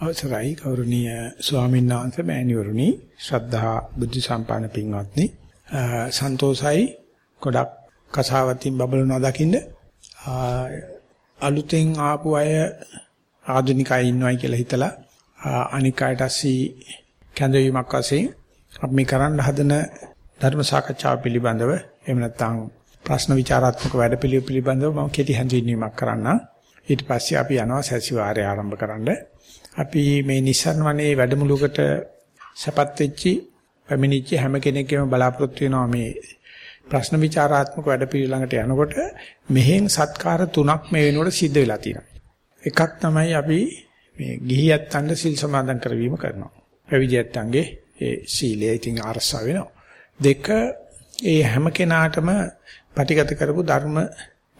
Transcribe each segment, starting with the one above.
අවසරයි ගෞරවනීය ස්වාමීන් වහන්සේ මෑණිවරුනි ශ්‍රද්ධා බුද්ධ සම්පන්න පින්වත්නි සන්තෝසයි ගොඩක් කසාවතින් බබලනවා දකින්න අලුතෙන් ආපු අය ආධුනිකයි ඉන්නවයි කියලා හිතලා අනික් අයට ඇසී කැඳවීමක් වශයෙන් අපි මේ කරන්න හදන ධර්ම සාකච්ඡාව පිළිබඳව එහෙම නැත්නම් ප්‍රශ්න විචාරාත්මක වැඩපිළිවෙල පිළිබඳව මම කෙටි හැඳින්වීමක් කරන්න. ඊට පස්සේ අපි යනවා සැසිවාරය ආරම්භ කරන්න. අපි මේ නිසරණ වනේ වැඩමුළුවකට සපත් වෙච්චි පැමිණිච්ච හැම කෙනෙක්ගේම බලාපොරොත්තු වෙනවා මේ ප්‍රශ්න විචාරාත්මක වැඩපිළිවෙල ළඟට යනකොට මෙහෙන් සත්කාර තුනක් මේ වෙනකොට සිද්ධ වෙලා තියෙනවා. එකක් තමයි අපි මේ ගිහියත්තන්ට සිල් සමාදන් කරවීම කරනවා. පැවිදියත්තන්ගේ ඒ සීලය ඉතින් අරසා වෙනවා. දෙක ඒ හැම කෙනාටම පටිගත කරපු ධර්ම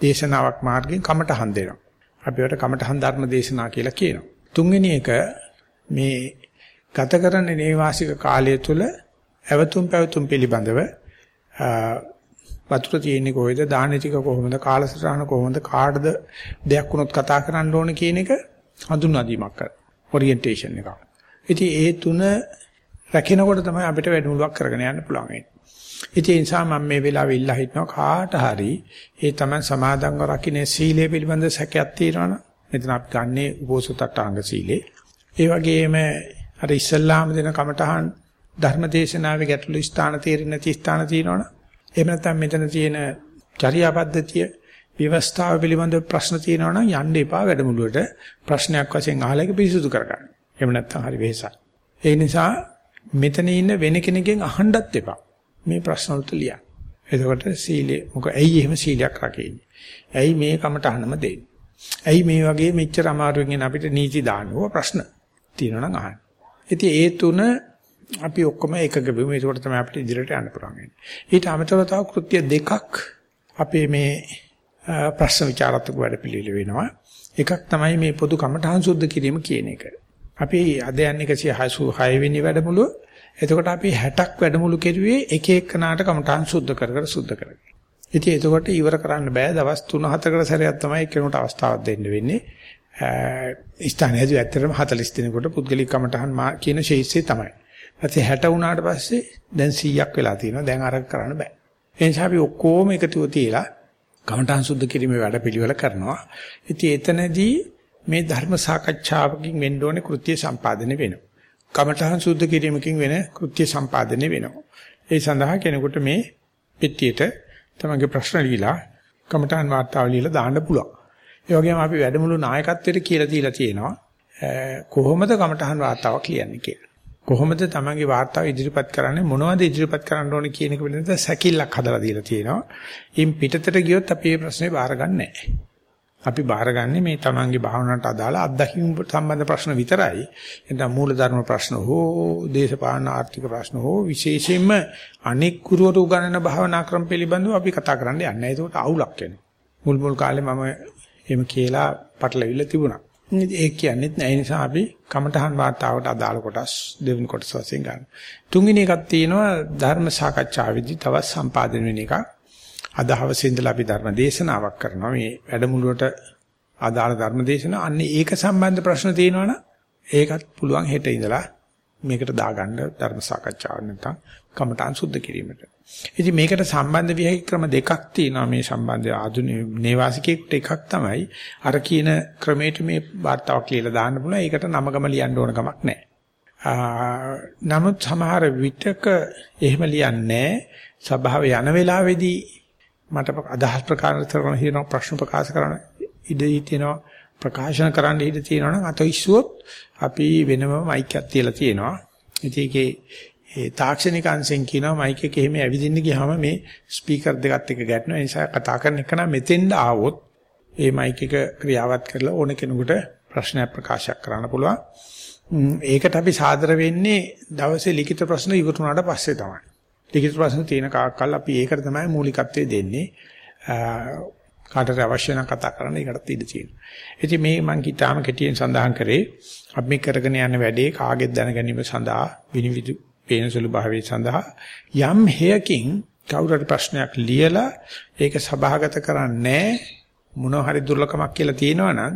දේශනාවක් මාර්ගයෙන් කමටහන් දෙනවා. අපි ඒකට කමටහන් ධර්ම දේශනා කියලා කියනවා. තුන්වෙනි එක මේ ගත කරන නේවාසික කාලය තුල ඇවතුම් පැවතුම් පිළිබඳව වතුර තියෙන්නේ කොහෙද දාන ටික කොහොමද කාලසටහන කොහොමද කාටද දෙයක් වුණොත් කතා කරන්න ඕන කියන එක හඳුන්වා දීමක් කර ඔරියන්ටේෂන් එකක්. ඉතින් ඒ තුන රැකිනකොට තමයි අපිට වැඩමුළුවක් කරගෙන යන්න පුළුවන් වෙන්නේ. ඉතින් ඒ නිසා මම මේ වෙලාවේ ඉල්ලා හිටනවා කාට හරි ඒ තමයි සමාදන්ව රකින්න සීලය පිළිබඳ සැකයක් තියෙනවනම් මෙතන අපි ගන්නේ උපෝසතට්ඨාංග සීලේ. ඒ වගේම අර ඉස්සල්ලාම දෙන කමඨහන් ධර්මදේශනාවේ ගැටළු ස්ථාන තේරෙන්නේ නැති ස්ථාන තියෙනවනම් එහෙම නැත්නම් මෙතන තියෙන චර්යා පද්ධතිය ව්‍යවස්ථාව පිළිබඳ ප්‍රශ්න තියෙනවනම් යන්න එපා වැඩමුළුවට ප්‍රශ්නයක් වශයෙන් අහලා ඒක පිරිසුදු කරගන්න. එහෙම නැත්නම් හරි වෙහසක්. ඒ නිසා මෙතන ඉන්න වෙන කෙනෙක්ගෙන් අහන්නත් එපා. මේ ප්‍රශ්න වලට ලියන්න. එතකොට සීලේ මොකද ඇයි එහෙම සීලයක් රකින්නේ? ඇයි මේ කමටහනම දෙන්නේ? ඇයි මේ වගේ මෙච්චර අමාරුවෙන් අපිට නීති දාන්න ඕව ප්‍රශ්න තියෙනවා නම් අහන්න. ඉතින් ඒ තුන අපි ඔක්කොම එකග වෙමු. ඒකට තමයි අපිට ඉදිරියට යන්න පුළුවන් වෙන්නේ. ඊට අමතරව තව කෘත්‍ය දෙකක් අපේ මේ ප්‍රශ්න විචාරත්මක වැඩ පිළිවිල වෙනවා. එකක් තමයි මේ පොදු කමඨහං සුද්ධ කිරීම කියන එක. අපි අද යන්නේ 186 වෙනි වැඩමුළුව. එතකොට අපි 60ක් වැඩමුළු කෙරුවේ එක එකනාට කමඨහං සුද්ධ කර කර සුද්ධ කරගෙන. ඉතින් එතකොට ඉවර කරන්න බෑ දවස් 3-4කට සැරයක් තමයි කෙනෙකුට අවස්ථාවක් දෙන්න වෙන්නේ. ස්ථානයේදී ඇත්තටම 40 දිනකට පුද්ගලික කමඨහන් කියන ශේෂ්ත්‍රය තමයි. ඊපස්සේ 60 වුණාට පස්සේ දැන් 100ක් වෙලා තියෙනවා. දැන් අරක කරන්න බෑ. ඒ නිසා අපි ඔක්කොම එකතුව තියලා කමඨහන් සුද්ධ කිරීමේ වැඩපිළිවෙල කරනවා. ඉතින් එතනදී මේ ධර්ම සාකච්ඡාවකින් වෙන්න ඕනේ කෘත්‍ය සම්පාදනය වෙනවා. කමඨහන් සුද්ධ කිරීමකින් වෙන කෘත්‍ය සම්පාදනය වෙනවා. ඒ සඳහා කෙනෙකුට මේ පෙට්ටියට තමන්ගේ ප්‍රශ්න ලියලා කමඨහන් වාර්තාව ලියලා දාන්න පුළුවන්. ඒ වගේම අපි වැඩමුළු නායකත්වයට කියලා දීලා තියෙනවා කොහොමද කමඨහන් වාර්තාවක් ලියන්නේ කියලා. කොහොමද තමන්ගේ වාර්තාව ඉදිරිපත් කරන්නේ මොනවද ඉදිරිපත් කරන්න ඕනේ කියන එක පිළිබඳව සැකිල්ලක් හදලා දීලා තියෙනවා. ඉන් පිටතට ගියොත් අපි මේ ප්‍රශ්නේ බාරගන්නේ නැහැ. අපි බාරගන්නේ මේ තමන්ගේ භාවනාවට අදාළ අත්දැකීම් සම්බන්ධ ප්‍රශ්න විතරයි. එතන මූලධර්ම ප්‍රශ්න හෝ දේශපාලන ආර්ථික ප්‍රශ්න හෝ විශේෂයෙන්ම අනෙක් ගුරුවරු උගන්වන භාවනා ක්‍රම පිළිබඳව අපි කතා කරන්න යන්නේ. ඒකට අවුලක් වෙනවා. මුල් මුල් කාලේ මම එහෙම කියලා පටලවිල්ල තිබුණා. ඒක කියන්නේත් නැහැ. ඒ නිසා අපි කමඨහන් වාතාවට අදාළ කොටස් දෙවෙනි කොටස වශයෙන් ගන්න. තුන්වෙනි එකක් තියෙනවා ධර්ම සාකච්ඡාවේදී තවත් සම්පාදනය වෙන එකක්. අද හවසේ ඉඳලා අපි ධර්ම දේශනාවක් කරනවා මේ වැඩමුළුවට ආදාළ ධර්ම දේශනාව. අන්න ඒක සම්බන්ධ ප්‍රශ්න තියෙනවනම් ඒකත් පුළුවන් හෙට ඉඳලා මේකට දාගන්න ධර්ම සාකච්ඡාවක් නැත්නම් කමඨාන් සුද්ධ කිරීමට. ඉතින් මේකට සම්බන්ධ විහි ක්‍රම දෙකක් තියෙනවා මේ සම්බන්ධ ආධුනික නේවාසිකයෙකුට එකක් තමයි අර කියන ක්‍රමයට මේ වார்த்தාවක් කියලා දාන්න පුළුවන්. ඒකට නමගම ලියන්න ඕන ගමක් නැහැ. නමුත් සමහර විටක එහෙම ලියන්නේ සභාව යන වෙලාවේදී මට අදහස් ප්‍රකාශ කරන හින ප්‍රශ්න ප්‍රකාශ කරන ඉඩ හිටිනවා ප්‍රකාශන කරන්න ඉඩ තියෙනවා නම් අත ඉස්සුවොත් අපි වෙනම මයික් එකක් තියලා තියෙනවා. ඉතින් ඒකේ ඒ තාක්ෂණික අංශෙන් කියනවා මයික් එක එහෙම ඇවිදින්න ගියාම මේ ස්පීකර් දෙකත් එක්ක ගැටෙනවා. ඒ නිසා කතා කරන එක නම් මෙතෙන්ද ආවොත් ඒ මයික් එක ක්‍රියාවත් කරලා ඕන කෙනෙකුට ප්‍රශ්නයක් ප්‍රකාශ කරන්න පුළුවන්. ඒකට අපි සාදර වෙන්නේ දවසේ ලිඛිත ප්‍රශ්න ඉවතුනාට පස්සේ තමයි. ලිඛිත ප්‍රශ්න තියෙන කාක්කල් අපි ඒකට තමයි මූලිකත්වය දෙන්නේ. කාටට අවශ්‍ය නම් කතා කරන්න ඒකටත් ඉඩ තියෙනවා. ඉතින් මේ මම කිතාම කෙටියෙන් සඳහන් කරේ අපි මේ කරගෙන යන වැඩේ කාගෙත් දැන ගැනීම සඳහා විනිවිද පේනසුළු භාවයේ සඳහා යම් හේයකින් කවුරු හරි ප්‍රශ්නයක් ලියලා ඒක සභාගත කරන්නේ මොන හරි දුර්ලකමක් කියලා තියෙනවා නම්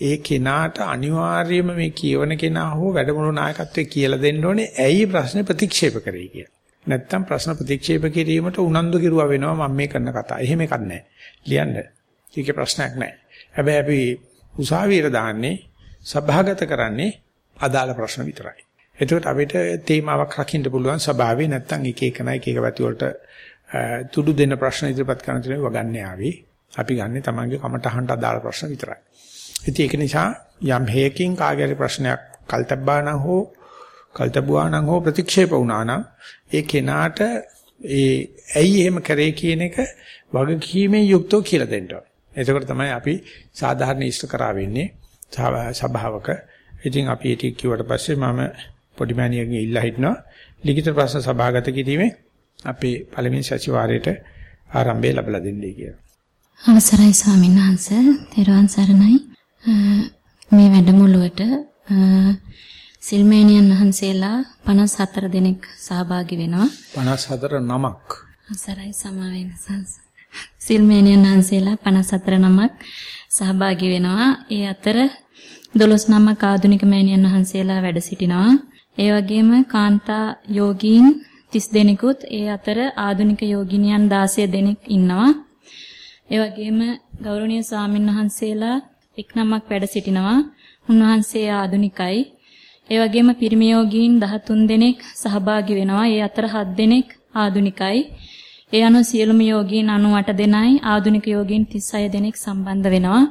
ඒ කෙනාට අනිවාර්යයෙන්ම මේ කියවන කෙනා හෝ වැඩමුළු නායකත්වයේ කියලා දෙන්න ඕනේ ඇයි ප්‍රශ්නේ ප්‍රතික්ෂේප කරේ කියලා. නැත්තම් ප්‍රශ්න ප්‍රතික්ෂේප කිරීමට උනන්දු කිරුවා වෙනවා මම මේ කරන කතාව. එහෙම එකක් නැහැ. ලියන්න. ඒකේ ප්‍රශ්නයක් නැහැ. හැබැයි අපි උසාවියට දාන්නේ සභාගත කරන්නේ අදාළ ප්‍රශ්න විතරයි. එතකොට අපිට තේමාවක් රකින්න පුළුවන් ස්වභාවය නැත්තම් එක එක නයි එක එක පැති වලට තුඩු දෙන ප්‍රශ්න ඉදිරිපත් කරන තුනේ වගන්නේ ආවි. අපි ගන්නෙ තමන්ගේ කමටහනට අදාළ ප්‍රශ්න විතරයි. ඉතින් ඒක නිසා යම් හේකින් කාගේ ප්‍රශ්නයක් කල්තබ්බා නම් හෝ කල්තබුවා නම් හෝ ප්‍රතික්ෂේප වුණා නම් ඒ කෙනාට ඒ ඇයි එහෙම කරේ කියන එක වගකීමේ යුක්තව කියලා දෙන්න ඕනේ. එතකොට තමයි අපි සාධාරණ ඉෂ්ට කරා වෙන්නේ සභාවක. ඉතින් අපි ඒක කිව්වට පස්සේ මම පොඩි මෑණියගෙන් ඉල්ලා හිටනවා ලිඛිත ප්‍රශ්න සභාගත කිරීමේ අපේ පළවෙනි සතිವಾರයට ආරම්භය ලැබලා දෙන්නයි කියලා. අවසරයි ස්වාමීන් වහන්සේ, තෙරුවන් සරණයි. මේ වැඩමුළුවට සිල්මේනියන් වහන්සේලා 54 දෙනෙක් සහභාගී වෙනවා. 54 නමක්. අවසරයි සමා වෙන සංස. සිල්මේනියන් වහන්සේලා 54 නමක් සහභාගී වෙනවා. ඒ අතර 12 නමක් ආධුනික මෑණියන් වහන්සේලා වැඩ සිටිනවා. ඒ වගේම කාන්තා යෝගීන් 30 දෙනෙකුත් ඒ අතර ආධුනික යෝගිනියන් 16 දෙනෙක් ඉන්නවා. ඒ වගේම ගෞරවනීය ස්වාමින් වහන්සේලා එක් නමක් වැඩ සිටිනවා. උන්වහන්සේ ආධුනිකයි. ඒ වගේම පිරිමි යෝගීන් 13 දෙනෙක් සහභාගී වෙනවා. ඒ අතර 7 දෙනෙක් ආදුනිකයි. ඒ අනුව සියලුම යෝගීන් 98 දෙනයි ආදුනික යෝගීන් 36 දෙනෙක් සම්බන්ධ වෙනවා.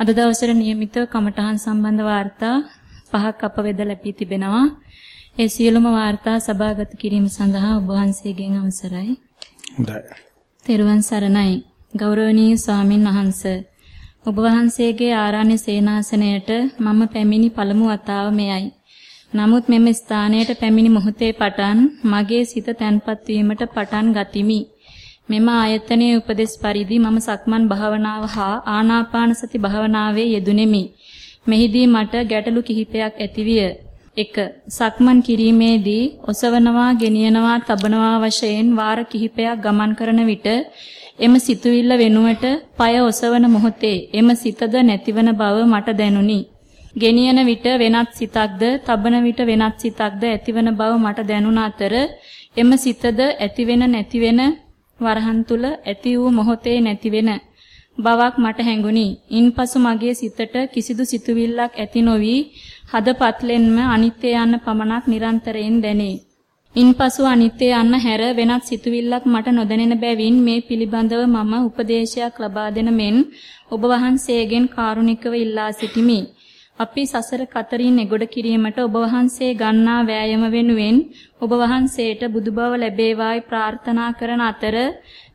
අද දවසේ નિયમિતව කමඨහන් සම්බන්ධ වාර්තා පහක් අප වෙත ලැබී තිබෙනවා. ඒ සියලුම වාර්තා සභාගත කිරීම සඳහා ඔබ වහන්සේගෙන් අවසරයි. හොඳයි. තෙරුවන් සරණයි. ගෞරවනීය ස්වාමින් වහන්සේ ඔබ වහන්සේගේ ආරාණ්‍ය සේනාසනයට මම පැමිණි පළමු වතාව මෙයයි. නමුත් මෙම ස්ථානයට පැමිණි මොහොතේ පටන් මගේ සිත තැන්පත් වීමට පටන් ගතිමි. මෙම ආයතනයේ උපදෙස් පරිදි මම සක්මන් භාවනාව හා ආනාපාන සති භාවනාවේ යෙදුණෙමි. මෙහිදී මට ගැටලු කිහිපයක් ඇතිවිය. 1. සක්මන් කිරීමේදී ඔසවනවා, ගෙනියනවා, තබනවා වශයෙන් වාර කිහිපයක් ගමන් කරන විට එම සිතුවිල්ල වෙනුවට পায় ඔසවන මොහොතේ එම සිතද නැතිවන බව මට දැනුනි. ගෙනියන විට වෙනත් සිතක්ද, තබන විට වෙනත් සිතක්ද ඇතිවන බව මට දැනුණ අතර එම සිතද ඇතිවෙන නැතිවෙන වරහන් තුල ඇති වූ මොහොතේ නැතිවෙන බවක් මට හැඟුණි. ඉන්පසු මගේ සිතට කිසිදු සිතුවිල්ලක් ඇති නොවි හදපත්ලෙන්ම අනිත්‍ය යන පමණක් නිරන්තරයෙන් දැනේ. ඉන්පසු අනිත්‍ය යන්න හැර වෙනත් සිතුවිල්ලක් මට නොදැනෙන බැවින් මේ පිළිබඳව මම උපදේශයක් ලබා දෙන මෙන් ඔබ වහන්සේගෙන් කාරුණිකව ඉල්ලා සිටිමි. අපි සසර කතරින් එගොඩ කිරීමට ඔබ වහන්සේ ගන්නා වෑයම වෙනුවෙන් ඔබ වහන්සේට බුදුබව ලැබේවායි ප්‍රාර්ථනා කරන අතර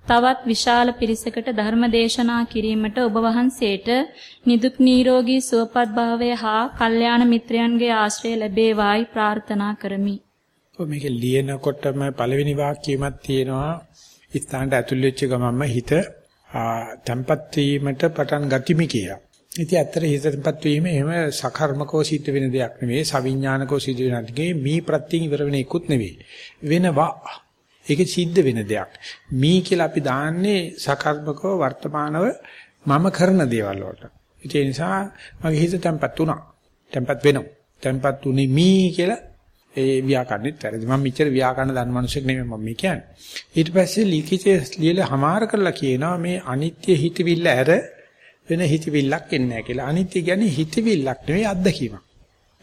තවත් විශාල පිරිසකට ධර්ම දේශනා කිරීමට ඔබ වහන්සේට නිදුක් නිරෝගී සුවපත් භාවය හා කල්යාණ මිත්‍රයන්ගේ ආශ්‍රය ලැබේවායි ප්‍රාර්ථනා කරමි. ඔය මේක ලියනකොටම පළවෙනි වාක්‍යයමත් තියෙනවා ස්ථානට ඇතුල් වෙච්ච ගමන්ම හිත තැම්පත් වීමට පටන් ගතිමි කියලා. ඉතින් ඇත්තට හිත තැම්පත් වීම එහෙම සකර්මකව සිද්ධ වෙන දෙයක් නෙවෙයි, සවිඥානිකව සිද්ධ වෙන දෙයක්. මේ ප්‍රත්‍යයෙන් ඉවර වෙන එකකුත් නෙවෙයි. වෙනවා. ඒක සිද්ධ වෙන දෙයක්. මී කියලා අපි දාන්නේ සකර්මකව වර්තමානව මම කරන දේවල් වලට. ඒ නිසා මගේ හිත තැම්පත් වුණා. තැම්පත් වෙනවා. තැම්පත් උනේ මී කියලා ඒ ව්‍යාකරණෙත් වැරදි. මම මෙච්චර ව්‍යාකරණ දන්න මිනිසෙක් නෙමෙයි මම මේ කියන්නේ. ඊට පස්සේ ලිඛිතයේ ලියලා හමාර කරලා කියනවා මේ අනිත්‍ය හිතවිල්ල ඇර වෙන හිතවිල්ලක් එන්නේ නැහැ කියලා. අනිත්‍ය කියන්නේ හිතවිල්ලක් නෙවෙයි අත්දැකීමක්.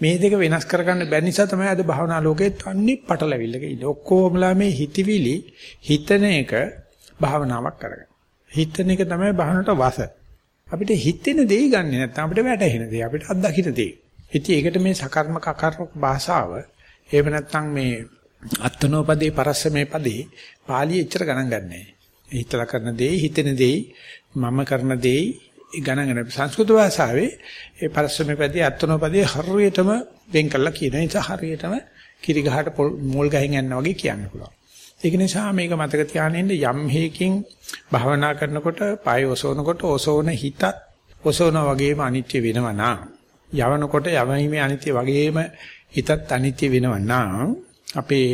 මේ දෙක වෙනස් කරගන්න බැරි නිසා තමයි අද භාවනා ලෝකේ තන්නේ පටලැවිල්ලක ඉන්නේ. ඔක්කොමලා මේ හිතවිලි හිතන එක භාවනාවක් කරගන්න. හිතන එක තමයි භාවනට වස. අපිට හිතෙන දෙයි ගන්නෙ නැත්නම් අපිට වැටහෙන දෙයි අපිට අත්දකින්න දෙයි. ඉතින් ඒකට මේ සකර්මක අකර්මක භාෂාව එහෙම නැත්නම් මේ අත්නෝපදේ පරස්සමේ පදේ පාළිය එච්චර ගණන් ගන්නෑ. හිතලා කරන දේ, හිතෙන දේ, මම කරන දේ ගණන් ගන්න. සංස්කෘත භාෂාවේ ඒ පරස්සමේ පදේ අත්නෝපදේ හරියටම වෙන් කරලා කියන නිසා හරියටම කිරි ගහට මෝල් ගහින් යනවා වගේ කියන්න පුළුවන්. ඒක නිසා මේක මතක තියාගෙන යම් හේකින් භාවනා කරනකොට පාය ඔසවනකොට ඔසවන හිතත් ඔසවන වගේම අනිත්‍ය වෙනවා නා. යවනකොට යවීමේ අනිත්‍ය වගේම හිතත් අනිත්‍ය වෙනවා නම් අපේ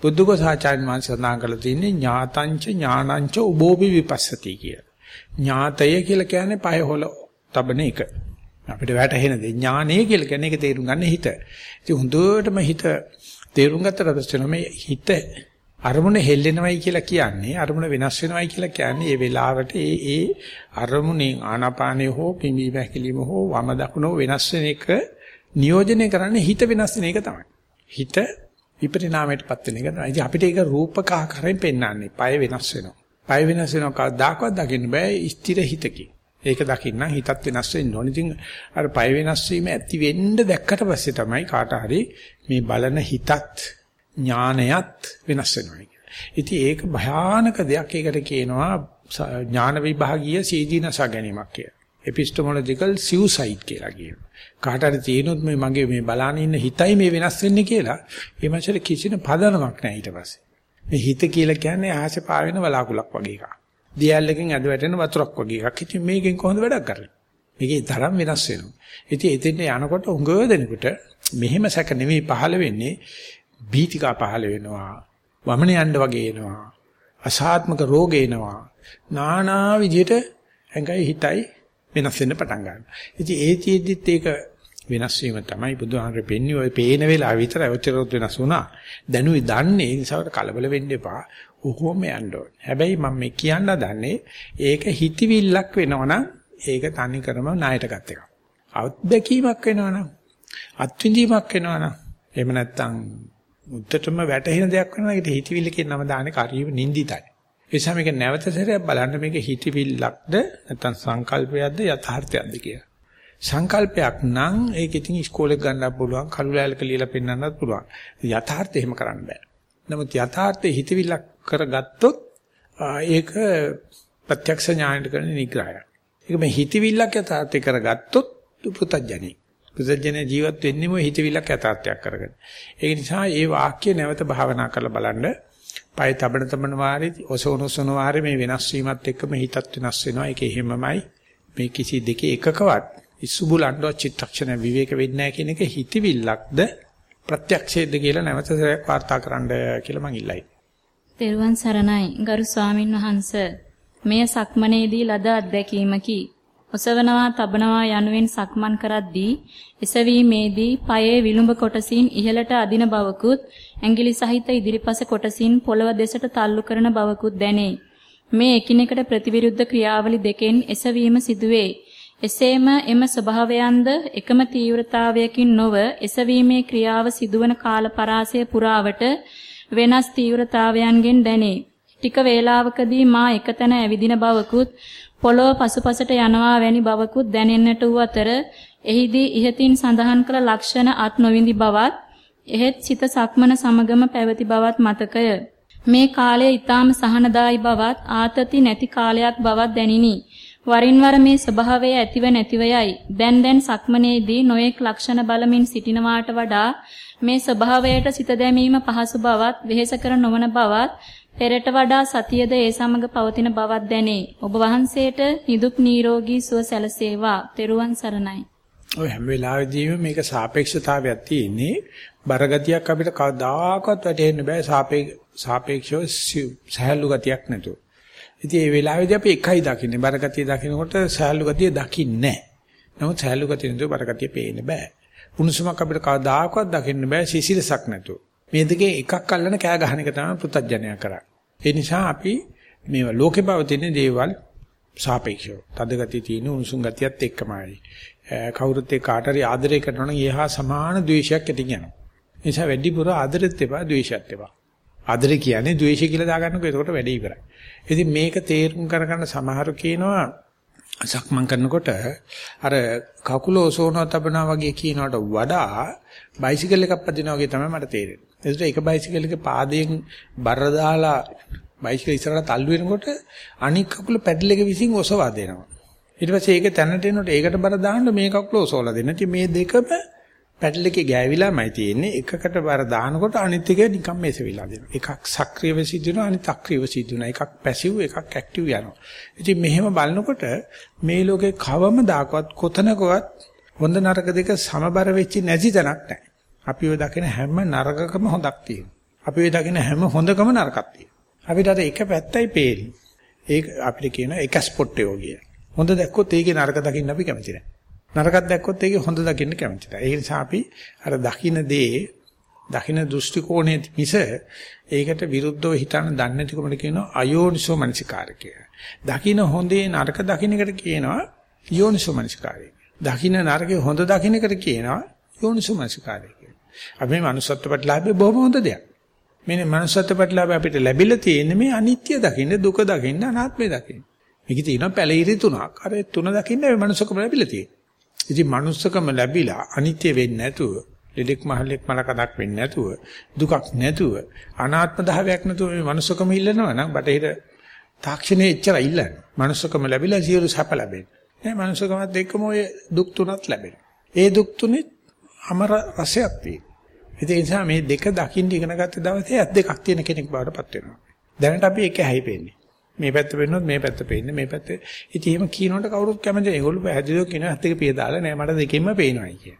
බුද්ධඝෝසාචාර්ය වහන්සේ සඳහන් කරලා තියෙන්නේ ඥාතංච ඥානංච උබෝපි විපස්සති කිය. ඥාතය කියලා කියන්නේ පය හොල තබන එක. අපිට වැටහෙන දේ ඥානය කියලා කියන්නේ ඒක තේරුම් ගන්න හිත. ඉතින් හොඳටම හිත තේරුම් ගත්තට පස්සේ මේ හිත අරමුණ හෙල්ලෙනවයි කියලා කියන්නේ අරමුණ වෙනස් වෙනවයි කියලා කියන්නේ ඒ වෙලාවට ඒ ඒ අරමුණෙන් ආනාපානය හෝ පිම්බි බැකිලිම හෝ වම දකුණ වෙනස් වෙන එක නියෝජනය කරන්නේ හිත වෙනස් වෙන එක තමයි. හිත විපරිණාමයටපත් වෙන එක තමයි. ඉතින් අපිට ඒක රූපක ආකාරයෙන් පෙන්වන්නේ. පය වෙනස් වෙනවා. පය වෙනස් වෙනවා කවදාකවත් දකින්න බෑ ස්ථිර හිතකින්. ඒක දකින්න හිතත් වෙනස් වෙන්න ඕනේ. ඉතින් අර පය වෙනස් වීම ඇති වෙන්න දැක්කට පස්සේ තමයි කාට හරි මේ බලන හිතත් ඥානයත් වෙනස් වෙනවා කියන්නේ. ඉතින් ඒක භයානක දෙයක්. ඒකට කියනවා ඥාන විභාගීය සීදීනස ගැනීමක් කියලා. epistemological suicide කියලා කියනවා. කාට හරි තියෙනොත් මේ මගේ මේ බලාන ඉන්න හිතයි මේ වෙනස් වෙන්නේ කියලා ඒ මාසෙට කිසිම පදනමක් නැහැ ඊට පස්සේ. මේ හිත කියලා කියන්නේ ආහසේ පාවෙන වලාකුලක් වගේ එකක්. දියැලකින් ඇද වැටෙන වතුරක් වගේ එකක්. ඉතින් මේකෙන් කොහොමද වැඩක් කරන්නේ? මේකේ තරම් වෙනස් වෙනවා. ඉතින් එතෙන් යනකොට උඟ දෙනකොට මෙහෙම සැක නෙමෙයි පහළ වෙන්නේ බීතිකා පහළ වෙනවා. වමන යන්න වගේ එනවා. අසාත්මක රෝග එනවා. නානා විදිහට ඇඟයි හිතයි වෙනස් වෙන්න පටන් ගන්නවා. ඉතින් ඒ තියෙද්දිත් ඒක වෙනස් වීම තමයි බුදුහාමරේ පෙන්වන්නේ ඔය පේන වෙලාව විතරයි ඔච්චරත් වෙනස් වුණා. දැනුයි දන්නේ ඒ නිසාවට කලබල වෙන්න එපා. ඔහොම යන්න ඕනේ. හැබැයි මම මේ කියන්න දන්නේ ඒක හිතවිල්ලක් වෙනවනම් ඒක තනි කරම ණයට ගත් එකක්. අත්දැකීමක් වෙනවනම් අත්විඳීමක් වෙනවනම් එහෙම නැත්නම් මුත්තටම වැටහෙන දෙයක් වෙනවා ඒකට හිතවිල්ල කියන නම දාන්නේ කාර්යීව නින්දිතයි. ඒ නිසා මේක නැවත සැරයක් බලන්න මේක හිතවිල්ලක්ද නැත්නම් සංකල්පයක්ද යථාර්ථයක්ද කියලා. සංකල්පයක් නම් ඒක ඉතින් ඉස්කෝලේ ගන්නත් පුළුවන් කළු ලෑල්ක ලියලා පෙන්නන්නත් පුළුවන්. යථාර්ථය එහෙම කරන්න බෑ. නමුත් යථාර්ථය හිතවිල්ලක් කරගත්තොත් ඒක ප්‍රත්‍යක්ෂ ඥාණයට කරන නිග්‍රහයක්. ඒක මේ හිතවිල්ලක් යථාර්ථය කරගත්තොත් පුතඥයි. පුතඥ ජීවත් වෙන්නේම හිතවිල්ලක් යථාර්ථයක් කරගෙන. ඒක නිසා මේ වාක්‍ය නැවත භාවනා කරලා බලන්න. පය තබන තබන වාරේ ඔසවනොසන වාරේ මේ වෙනස් වීමත් එක්කම හිතත් වෙනස් වෙනවා. ඒක එහෙමමයි. මේ කිසි දෙකේ එකකවත් ඉසුබුලන්ඩෝ චිත්තක්ෂණ විවේක වෙන්නේ නැහැ කියන එක හිතවිල්ලක්ද ප්‍රත්‍යක්ෂයේද කියලා නැවත වාර්තා කරන්න කියලා මං ඉල්ලයි. තෙරුවන් සරණයි ගරු ස්වාමින් වහන්ස මෙය සක්මනේදී ලද අත්දැකීමකි. ඔසවනවා තබනවා යනුවෙන් සක්මන් කරද්දී එසවීමේදී පයේ විලුඹ කොටසින් ඉහළට අදින බවකුත් ඇඟිලි සහිත ඉදිරිපස කොටසින් පොළව දෙසට තල්ලු කරන බවකුත් දැනේ. මේ එකිනෙකට ප්‍රතිවිරුද්ධ ක්‍රියාවලි දෙකෙන් එසවීම සිදුවේ. එසේම එම ස්වභාවයන්ද එකම තීව්‍රතාවයකින් නොව එසවීමේ ක්‍රියාව සිදුවන කාල පරාසය පුරාවට වෙනස් තීව්‍රතාවයන්ගෙන් දැනේ. ටික වේලාවකදී මා එකතැන ඇවිදින බවකුත් පොළොව පසුපසට යනවා වැනි බවකුත් දැනෙන්නට වූ අතර එහිදී ඉහතින් සඳහන් කළ ලක්ෂණ අත් නොවිඳි බවත් එහෙත් සිත සක්මන සමගම පැවති බවත් මතකය. මේ කාලය ඊටාම සහනදායි බවත් ආතති නැති කාලයක් බවත් දැනිනි. වරින් වර මේ ස්වභාවය ඇතිව නැතිව යයි. දැන් දැන් සක්මනේදී නොයෙක් ලක්ෂණ බලමින් සිටිනවාට වඩා මේ ස්වභාවයට සිත දැමීම පහසු බවත්, වෙහෙස කර නොවන බවත්, පෙරට වඩා සතියද ඒ සමග පවතින බවක් දැනේ. ඔබ වහන්සේට නිදුක් නිරෝගී සුව සැලසේවා. තෙරුවන් සරණයි. ඔය හැම වෙලාවෙදීම මේක සාපේක්ෂතාවයක් තියෙන්නේ. බරගතියක් අපිට කවදාකවත් වැටහෙන්න බෑ සාපේක්ෂව සහැල්ලු ගතියක් නැතුව. ඉතින් මේ වෙලාවේදී අපි එකයි දකින්නේ. බරගතිය දකිනකොට සහැල්ලු ගතිය දකින්නේ නැහැ. නමුත් සහැල්ලු ගතිය නැතුව බරගතිය පේන්න බෑ. පුණුසුමක් අපිට කවදාකවත් දකින්න බෑ සිසිලසක් නැතුව. මේ දෙකේ එකක් අල්ලන කෑ ගහන එක තමයි පුතඥය කරන්නේ. ඒ නිසා අපි මේවා ලෝකේ පවතින දේවල් සාපේක්ෂව. තද ගතිය තියෙන උණුසුම් ගතියත් එක්කමයි. කවුරුත් ඒ කාට හරි ආදරය කරනවා නම් ඒහා සමාන ද්වේෂයක් ඇති යනවා. ඒ නිසා වැඩිපුර ආදරෙත් එපා ද්වේෂයත් එපා. ආදරය කියන්නේ ද්වේෂය කියලා දාගන්නකො එතකොට වැඩි ඉවරයි. ඉතින් මේක තේරුම් කරගන්න සමහරු කියනවා සක්මන් කරනකොට අර කකුල ඔසවනවා තබනවා වගේ කියනකට වඩා බයිසිකල් එකක් පදිනවා වගේ තමයි මට තේරෙන්නේ. ඒකට එක බයිසිකල් එකේ පාදයෙන් බර දාලා බයිසිකල් ඉස්සරහට තල්ලු වෙනකොට අනික් කකුල පැඩල් එක විසින් ඔසවා දෙනවා. ඊට පස්සේ ඒක තැනට එනකොට ඒකට බර දාන්න මේ කකුල ඔසවලා දෙන්න. ඉතින් මේ දෙකම පැඩල් එකේ ගෑවිලාමයි තියෙන්නේ. එකකට බර දානකොට අනිත් එක නිකන් මේසෙවිලා දෙනවා. එකක් සක්‍රියව සිදුවෙනවා අනිත් අක්‍රියව සිදුවෙනවා. එකක් පැසිව් එකක් ඇක්ටිව් යනවා. ඉතින් මෙහෙම බලනකොට මේ ලෝකේ කවම දාකවත් කොතනකවත් හොඳ නරක දෙක සමබර වෙච්ච නැති තැනක් නැහැ. අපි ඔය දකින හැම නරකකම හොඳක් තියෙනවා. අපි ඔය දකින හැම හොඳකම නරකක් තියෙනවා. අපිට අර එක පැත්තයි පේන්නේ. ඒක අපිට කියන එක ස්පොට් එකෝ කිය. හොඳ දැක්කොත් ඒකේ නරක දකින්න අපි කැමති නැහැ. නරකක් දැක්කොත් ඒකේ හොඳ දකින්න කැමති නැහැ. ඒ නිසා අපි අර දකින්න දේ දකින්න දෘෂ්ටි කෝණය මිස ඒකට විරුද්ධව හිතන දන්නේ නැතිකමට කියනවා අයෝනිසෝ මනසිකාරය කියලා. දකින්න හොඳේ නරක දකින්න එකට කියනවා යෝනිසෝ මනසිකාරය. දකින්න නරකේ හොඳ දකින්න එකට කියනවා යෝනිසෝ මනසිකාරය කියලා. අපි මේ manussත්ව ප්‍රතිලාභය බොහොම හොඳ දෙයක්. මේ manussත්ව ප්‍රතිලාභය අපිට ලැබිලා තියෙන්නේ මේ අනිත්‍ය දකින්න, දුක දකින්න, අනාත්මය දකින්න. මේකේ තියෙනවා පැලිරි තුනක්. අර තුන දකින්න මේ manussකම ලැබිලා තියෙන්නේ. ඉතින් manussකම ලැබිලා අනිත්‍ය වෙන්නේ නැතුව ලෙඩෙක් මහල්ලෙක් මලකඩක් වෙන්නේ නැතුව දුකක් නැතුව අනාත්ම භාවයක් නැතුව මේ manussකම ඉල්ලනවා නම් බටහිර තාක්ෂණයේ එච්චර ඉල්ලන්නේ. manussකම ලැබිලා සියලු සැප ලැබෙන්නේ. මේ manussකමත් එක්කම ඔය දුක් තුනක් ලැබෙනවා. ඒ දුක් තුනේ අමර රසයක් තියෙනවා. ඒ නිසා මේ දෙක දකින්න ඉගෙන ගත්ත දවසේ ඇත් දෙකක් තියෙන කෙනෙක් බවට පත් වෙනවා. දැනට අපි එක හැයි පෙන්නේ. මේ පැත්ත පෙන්නොත් මේ පැත්ත පේන්නේ මේ පැත්ත. ඉතින් එහෙම කියනකොට කවුරුත් කැමති නැහැ. ඒගොල්ලෝ පැහැදිලිව කියනවා ඇත් දෙක පිය දාලා නෑ මට දෙකෙන්ම පේනවායි කියන.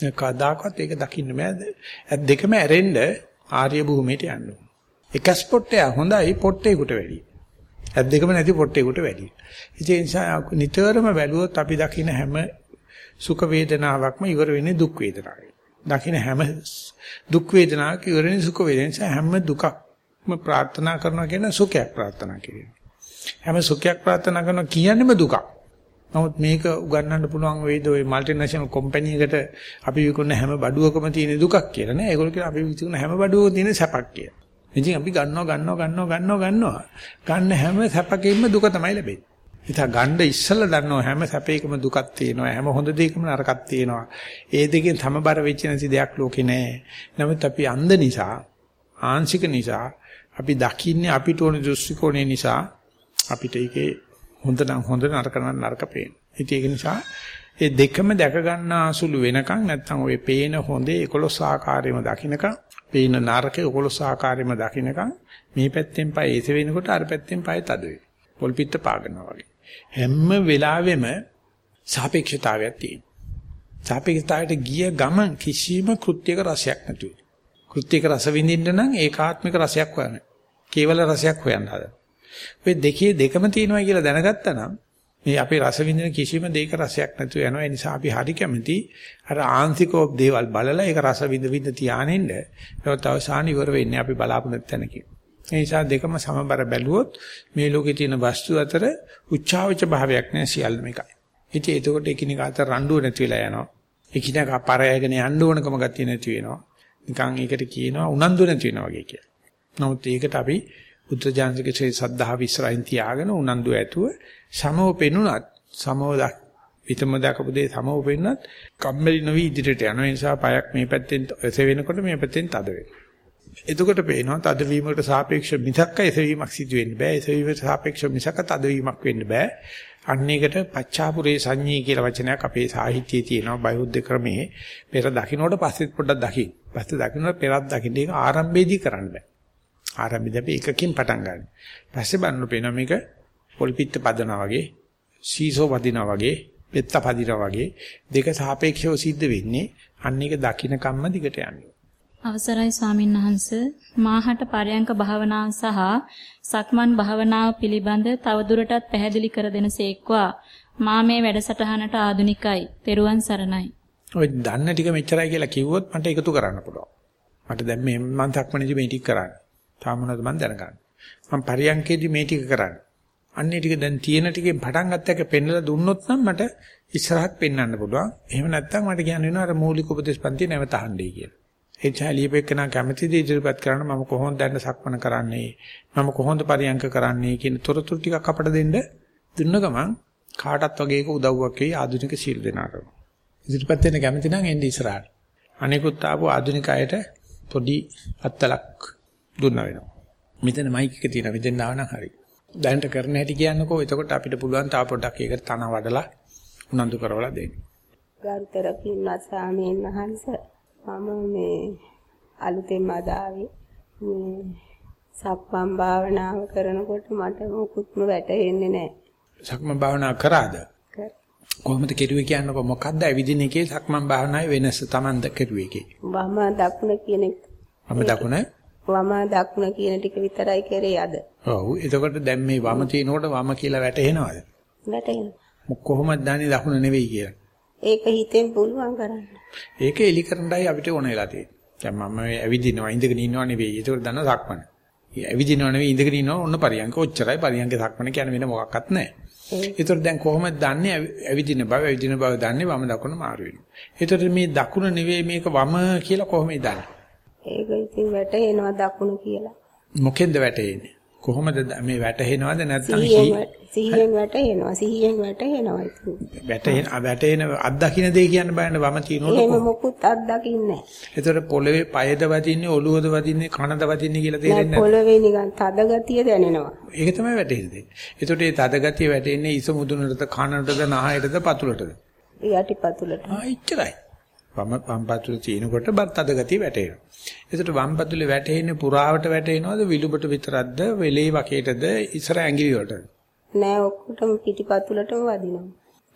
කවදාකවත් ඒක දකින්න බෑද? ඇත් දෙකම ඇරෙන්න ආර්ය භූමියට යන්න ඕන. එක ස්පොට්ටය හොඳයි පොට්ටේකට වැඩියි. ඇත් දෙකම නැති පොට්ටේකට වැඩියි. ඒ නිසා නිතරම බැලුවොත් අපි දකින්න හැම සුඛ වේදනාවක්ම ඉවර වෙන්නේ දුක් වේදනාවයි. දකින්න හැම දුක් වේදනාවක් ඉවර වෙන්නේ සුඛ වේදනාවක්. හැම දුකක් ප්‍රාර්ථනා කරනවා කියන සුඛයක් ප්‍රාර්ථනා කිරීම. හැම සුඛයක් ප්‍රාර්ථනා කරනවා කියන්නේම දුකක්. නමුත් මේක උගන්වන්න පුළුවන් වේද ඔය মালටිනේෂනල් කම්පැනි එකට අපි විකුණන හැම බඩුවකම තියෙන දුකක් කියලා නෑ. ඒගොල්ලෝ කියන අපි විකුණන හැම බඩුවකම තියෙන සැපක් කියලා. ඉතින් අපි ගන්නවා ගන්නවා ගන්නවා ගන්නවා ගන්නවා. ගන්න හැම සැපකෙම දුක තමයි ලැබෙන්නේ. ඉතින් ගන්න ඉස්සෙල්ලා දන්නවා හැම සැපේකම දුකක් තියෙනවා. හැම හොඳ දෙයකම නරකක් තියෙනවා. ඒ දෙකෙන් සමබර වෙච්ච නැති දෙයක් ලෝකේ නෑ. නමුත් අපි අන්ධ නිසා ආංශික නිසා අපි දකින්නේ අපිට ඕන දෘෂ්ටි කෝණය නිසා අපිට ඒකේ හොඳ නම් හොඳ නරක නම් නරක පේන. ඉතින් ඒක නිසා ඒ දෙකම දැක ගන්න අසුළු වෙනකන් නැත්තම් ඔය පේන හොඳේ 11 ආකාරයෙන්ම දකින්නකම් පේන නරකේ 11 ආකාරයෙන්ම දකින්නකම් මේ පැත්තෙන් පය එස වෙනකොට අර පැත්තෙන් පය තද වෙනවා. පොල් පිට පාගනවා වගේ. හැම වෙලාවෙම සාපේක්ෂතාවයක් තියෙනවා. සාපේක්ෂතාවයට ගිය ගමන් කිසිම කෘත්‍යක රසයක් නැතුව. කෘත්‍යක රස විඳින්න නම් ඒකාත්මික රසයක් හොයන්න. කේවල රසයක් හොයන්න හදන්න. ඔය දෙකේ දෙකම තියෙනවා කියලා දැනගත්තා නම් මේ අපේ රස විඳින කිසිම දෙයක රසයක් නැතුව යනවා. ඒ නිසා අපි හරි කැමති අර ආන්තිකෝ දේවල් බලලා ඒක රස විඳ විඳ තියානෙන්න. ඒවත් අවසාන ඉවර වෙන්නේ අපි බලාපොරොත්තු තැනකින්. ඒ නිසා දෙකම සමබර බැලුවොත් මේ ලෝකේ තියෙන වස්තු අතර උච්චාවච භාවයක් නෑ සියල්ලම එකයි. ඉතින් එතකොට එකිනෙක අතර රණ්ඩුව නැති වෙලා යනවා. එකිනෙක පරයගෙන යන්න ඕනකම ගතිය නැති වෙනවා. නිකන් ඒකට කියනවා උනන්දු නැති වෙනවා වගේ කියලා. නමුත් ඒකට අපි බුද්ධ ඥානසිකේ සද්ධාව ඉස්සරහින් තියාගෙන උනන්දු ඇතුව සමව පෙනුනත් සමව විතම දකපු දේ සමව පෙනුනත් කම්මැලි නොවි ඉදිරියට යන නිසා පයක් මේ පැත්තෙන් එසවෙනකොට මේ පැත්තෙන් තද වෙනවා. එතකොට පේනවා තද වීමකට සාපේක්ෂ මිසක්ක එසවීමක් සිදු වෙන්න බෑ. එසවීමට සාපේක්ෂ මිසක්ක තද වීමක් වෙන්න බෑ. අන්න ඒකට පච්චාපුරේ සංඤී කියලා වචනයක් අපේ සාහිත්‍යයේ තියෙනවා බයුද්ධ ක්‍රමයේ. පෙර දකින්නට පස්සෙත් පොඩ්ඩක් දකින්න. පස්සේ දකින්නට පෙරත් දකින්න. ඒක ආරම්භයේදී කරන්න බෑ. ආරම්භයේදී අපි එකකින් පටන් ගන්න. පස්සේ බලන්න පේනවා මේක පොල් පිට පදනවා වගේ, සීසෝ වදිනවා වගේ, පෙත්ත පදිනවා වගේ දෙක සාපේක්ෂව සිද්ධ වෙන්නේ. අන්න ඒක දකින්න කම්ම දිගට යන්නේ. අවසරයි ස්වාමීන් වහන්ස මාහට පරයන්ක භාවනාව සහ සක්මන් භාවනාව පිළිබඳ තවදුරටත් පැහැදිලි කර දෙනසේක්වා මා මේ වැඩසටහනට ආදුනිකයි. තෙරුවන් සරණයි. ඔය දන්න ටික මෙච්චරයි කියලා කිව්වොත් මට එකතු කරන්න පුළුවන්. මට දැන් මේ මම සක්මනේදී මේ ටික කරන්නේ. තාම මොනවද මම දැනගන්නේ. මම පරියන්කේදී මේ ටික කරන්නේ. අන්නේ ටික දැන් තියෙන ටිකෙන් පටන් ගත්ත එක පෙන්නලා දුන්නොත් නම් මට ඉස්සරහට පෙන්වන්න පුළුවන්. එහෙම නැත්නම් මට කියන්න වෙනවා අර මූලික උපදේශ පන්ති නැවත අහන්නයි කියලා. ඒ චාලියපෙකන කැමැතිද ඉදිරිපත් කරන්න මම කොහොමද දැන් සක්මන කරන්නේ? මම කොහොමද පරියන්ක කරන්නේ කියන තොරතුරු ටිකක් අපට දෙන්න දුන්න ගමන් කාටත් වගේ එක උදව්වක් වෙයි ආධුනික සීල් දෙනාට. ඉදිරිපත් වෙන්න කැමති නම් එන්න ඉස්සරහට. අනිකුත් ආපු ආධුනික අයට පොඩි අත්තලක් දුන්නා වෙනවා. මෙතන මයික් එක තියෙනවා. මෙතෙන් ආව නම් හරි. දැනට කරන හැටි කියන්නකෝ. එතකොට අපිට පුළුවන් තා පොඩ්ඩක් ඒකට තන වඩලා උනන්දු කරවලා දෙන්න. ගරුතර පින්වත් ස්වාමීන් වහන්සේ මම මේ අලුතෙන් අදාවේ මේ සක්මන් භාවනාව කරනකොට මට මොකුත්ම වැටහෙන්නේ නැහැ. සක්මන් භාවනා කරාද? කොහොමද කෙරුවේ කියන්නකො මොකද්ද ඇවිදින එකේ සක්මන් භාවනාවේ වෙනස Tamanda කෙරුවේ එකේ? වම දකුණ කියන එක. වම දකුණ? වම දකුණ කියන ටික විතරයි කරේ අද. ඔව්. එතකොට දැන් මේ වම තිනකොට වම කියලා වැටහෙනවද? වැටහෙනවා. කොහොමද දන්නේ දකුණ නෙවෙයි කියලා? ඒක හිතෙන් පුළුවන් කරන්න. ඒක එලි කරන්නයි අපිට ඕන වෙලා තියෙන්නේ. දැන් මම ඇවිදිනවා ඉඳගෙන ඉන්නව නෙවෙයි. ඒක දන්නවා සක්මන. ඇවිදිනව නෙවෙයි ඉඳගෙන ඉන්නව ඔන්න පරියන්ක ඔච්චරයි පරියන්ක සක්මන කියන්නේ වෙන මොකක්වත් නැහැ. ඒතර දැන් කොහොමද දන්නේ ඇවිදින බව ඇවිදින බව දන්නේ වම දකුණ මාරු වෙනවා. ඒතර මේ දකුණ නෙවෙයි මේක වම කියලා කොහොමද දන්නේ? ඒක ඉතින් වැටෙනවා දකුණ කියලා. මොකෙන්ද වැටෙන්නේ? කොහොමද මේ වැටෙනවද නැත්නම් සිහියෙන් වැටෙනවා සිහියෙන් වැටෙනවා ඉතින්. වැටෙන වැටෙන අත්දකින්න දෙය කියන්න බයන්න වම තියනකොට එහෙම මොකුත් අත්දකින්නේ නැහැ. ඒතර පොළවේ පයද වදින්නේ ඔළුවද වදින්නේ කනද වදින්නේ කියලා තේරෙන්නේ නැහැ. පොළවේ නිකන් තද ගතිය දැනෙනවා. ඒක තමයි වැටෙන්නේ. ඒතකොට මේ තද ගතිය වැටෙන්නේ ඉස මුදුනටද කනටද නහයටද පතුලටද? යටිපතුලට. ආ ඉච්චරයි. වම් වම් පතුලේ තියෙනකොට බත් තද ගතිය වැටෙනවා. ඒතකොට වම් පතුලේ වැටෙන්නේ පුරාවට වැටෙනවද විලුඹට විතරක්ද වෙලේ වකේටද ඉස්සර ඇඟිලි වලටද? නෑ ඔක්කොටම පිටිපතුලටම වදිනවා.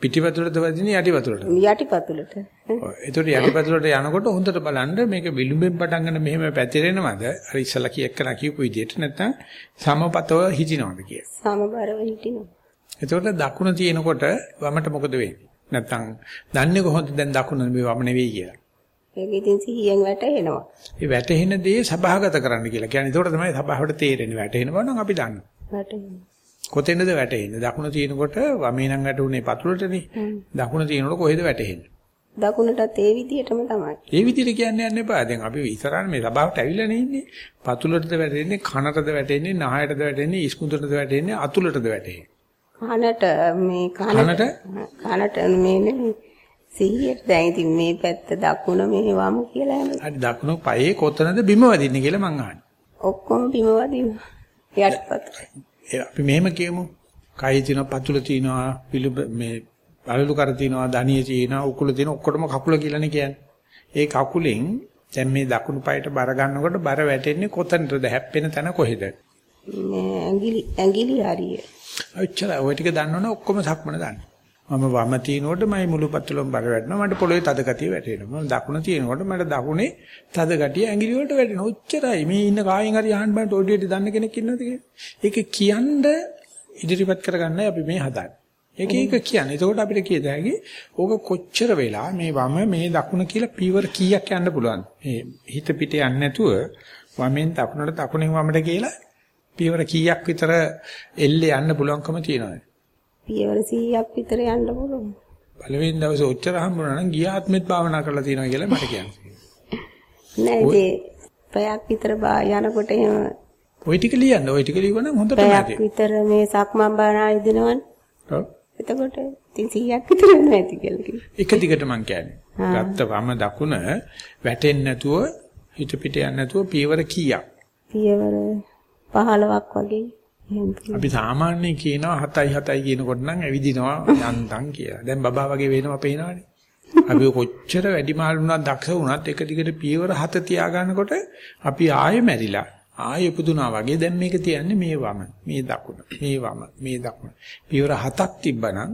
පිටිපතුලට වදින්නේ යටිපතුලට. යටිපතුලට. ඒතකොට යටිපතුලට යනකොට හොඳට බලන්න මේක විලුඹෙන් පටන් ගන්න මෙහෙම පැතිරෙනවද? අර ඉස්සලා කියකන කියපු විදිහට නැත්නම් සමපතව හිටිනවද කිය. සමබරව හිටිනවා. ඒතකොට දකුණ තියෙනකොට වමට මොකද වෙන්නේ? නැත්නම් දන්නේ කොහොමද දැන් දකුණ මේ වම නෙවෙයි කියලා? ඒක ඉතින් සිහියෙන් වැටෙනවා. ඒ වැටෙන දේ සභාගත කරන්න කියලා. කියන්නේ ඒකට තමයි සභාවට තේරෙන්නේ. වැටෙන බව නම් අපි දන්නවා. වැටෙනවා. කොතෙන්ද වැටෙන්නේ? දකුණ තියෙනකොට වමේ නම් වැටුනේ පතුලටනේ. දකුණ තියෙනකොට කොහෙද වැටෙන්නේ? දකුණටත් ඒ විදිහටම තමයි. ඒ විදිහට කියන්නේ යන්න එපා. දැන් අපි ඉස්සරහට මේ සභාවට ඇවිල්ලා ඉන්නේ. පතුලටද වැටෙන්නේ, කනටද වැටෙන්නේ, නහයටද වැටෙන්නේ, ඉස්මුදටද වැටෙන්නේ, අතුලටද වැටෙන්නේ. කනට මේ කනට කනට මේ සිහියට දැන් ඉතින් මේ පැත්ත දකුණ මේ වම කියලා හැම හරි දකුණු පයේ කොතනද බිම වදින්නේ කියලා මං අහන්නේ. ඔක්කොම බිම වදිනවා. යටපත්. අපි මෙහෙම කියමු. කය තියෙනවා පතුල තියෙනවා පිළි මේ බලලු කර තියෙනවා දණිය තියෙනවා උකුල තියෙනවා ඔක්කොටම කකුල කියලානේ කියන්නේ. ඒ කකුලෙන් දැන් මේ දකුණු පායට බර ගන්නකොට බර වැටෙන්නේ කොතනටද හැප්පෙන තැන කොහෙද? ඇඟිලි ඇඟිලි හරිය. ඔච්චරයි. ඔය ටික දන්නවනේ ඔක්කොම සක්මන දන්නේ. මම වම තිනකොට මයි මුළු පතුලම බර වැටෙනවා. මට පොළවේ තද ගතිය වැටෙනවා. මම දකුණ තිනකොට මට දකුණේ තද ගතිය ඇඟිලි වලට වැටෙනවා. ඔච්චරයි. මේ ඉන්න කායෙන් හරි අහන්න බෑ ටෝඩියට දන්න කෙනෙක් ඉන්නවද කියලා. ඒක කියන්න ඉදිරිපත් කරගන්නයි අපි මේ හදන්නේ. ඒක ඒක කියන්නේ. එතකොට අපිට කියද හැකි ඕක කොච්චර වෙලා මේ වම මේ දකුණ කියලා පීවර කීයක් යන්න පුළුවන් මේ හිත පිට යන්නේ නැතුව වමෙන් දකුණට දකුණෙන් වමට කියලා පීවර කීයක් විතර එල්ලේ යන්න පුළුවන්කම තියෙනවා පියවර 100ක් විතර යන්න පුළුවන්. පළවෙනි දවසේ ඔච්චර හම්බුනා නම් ගිය ආත්මෙත් භාවනා කරලා තියෙනවා කියලා මට කියන්නේ. නෑ ඒ පැයක් විතර යනකොට එහෙම ওই ටික ලියන්න. ওই ටික ලියුවනම් හොඳට පැයක් විතර මේ සක්මන් භාවනා ඉදනවනේ. ඔව්. එතකොට ඉතින් 100ක් විතර වෙනවා ඇති කියලා කිව්වා. එක දිගට මං කියන්නේ. ගත්ත වම දකුණ වැටෙන්නේ නැතුව හිත පිට යන්නේ නැතුව පියවර කීයක්? පියවර 15ක් වගේ. අපි සාමාන්‍යයෙන් කියනවා 7යි 7යි කියනකොට නම් ඇවිදිනවා යන්තම් කියලා. දැන් බබා වගේ වෙනවා පේනවනේ. අපි කොච්චර වැඩිමාල් වුණත් දක්ෂ වුණත් එක දිගට පියවර 7 තියා ගන්නකොට අපි ආයෙ මැරිලා ආයෙ පුදුනා වගේ දැන් මේක තියන්නේ මේ වම මේ දකුණ මේ වම මේ දකුණ පියවර 7ක් තිබ්බනම්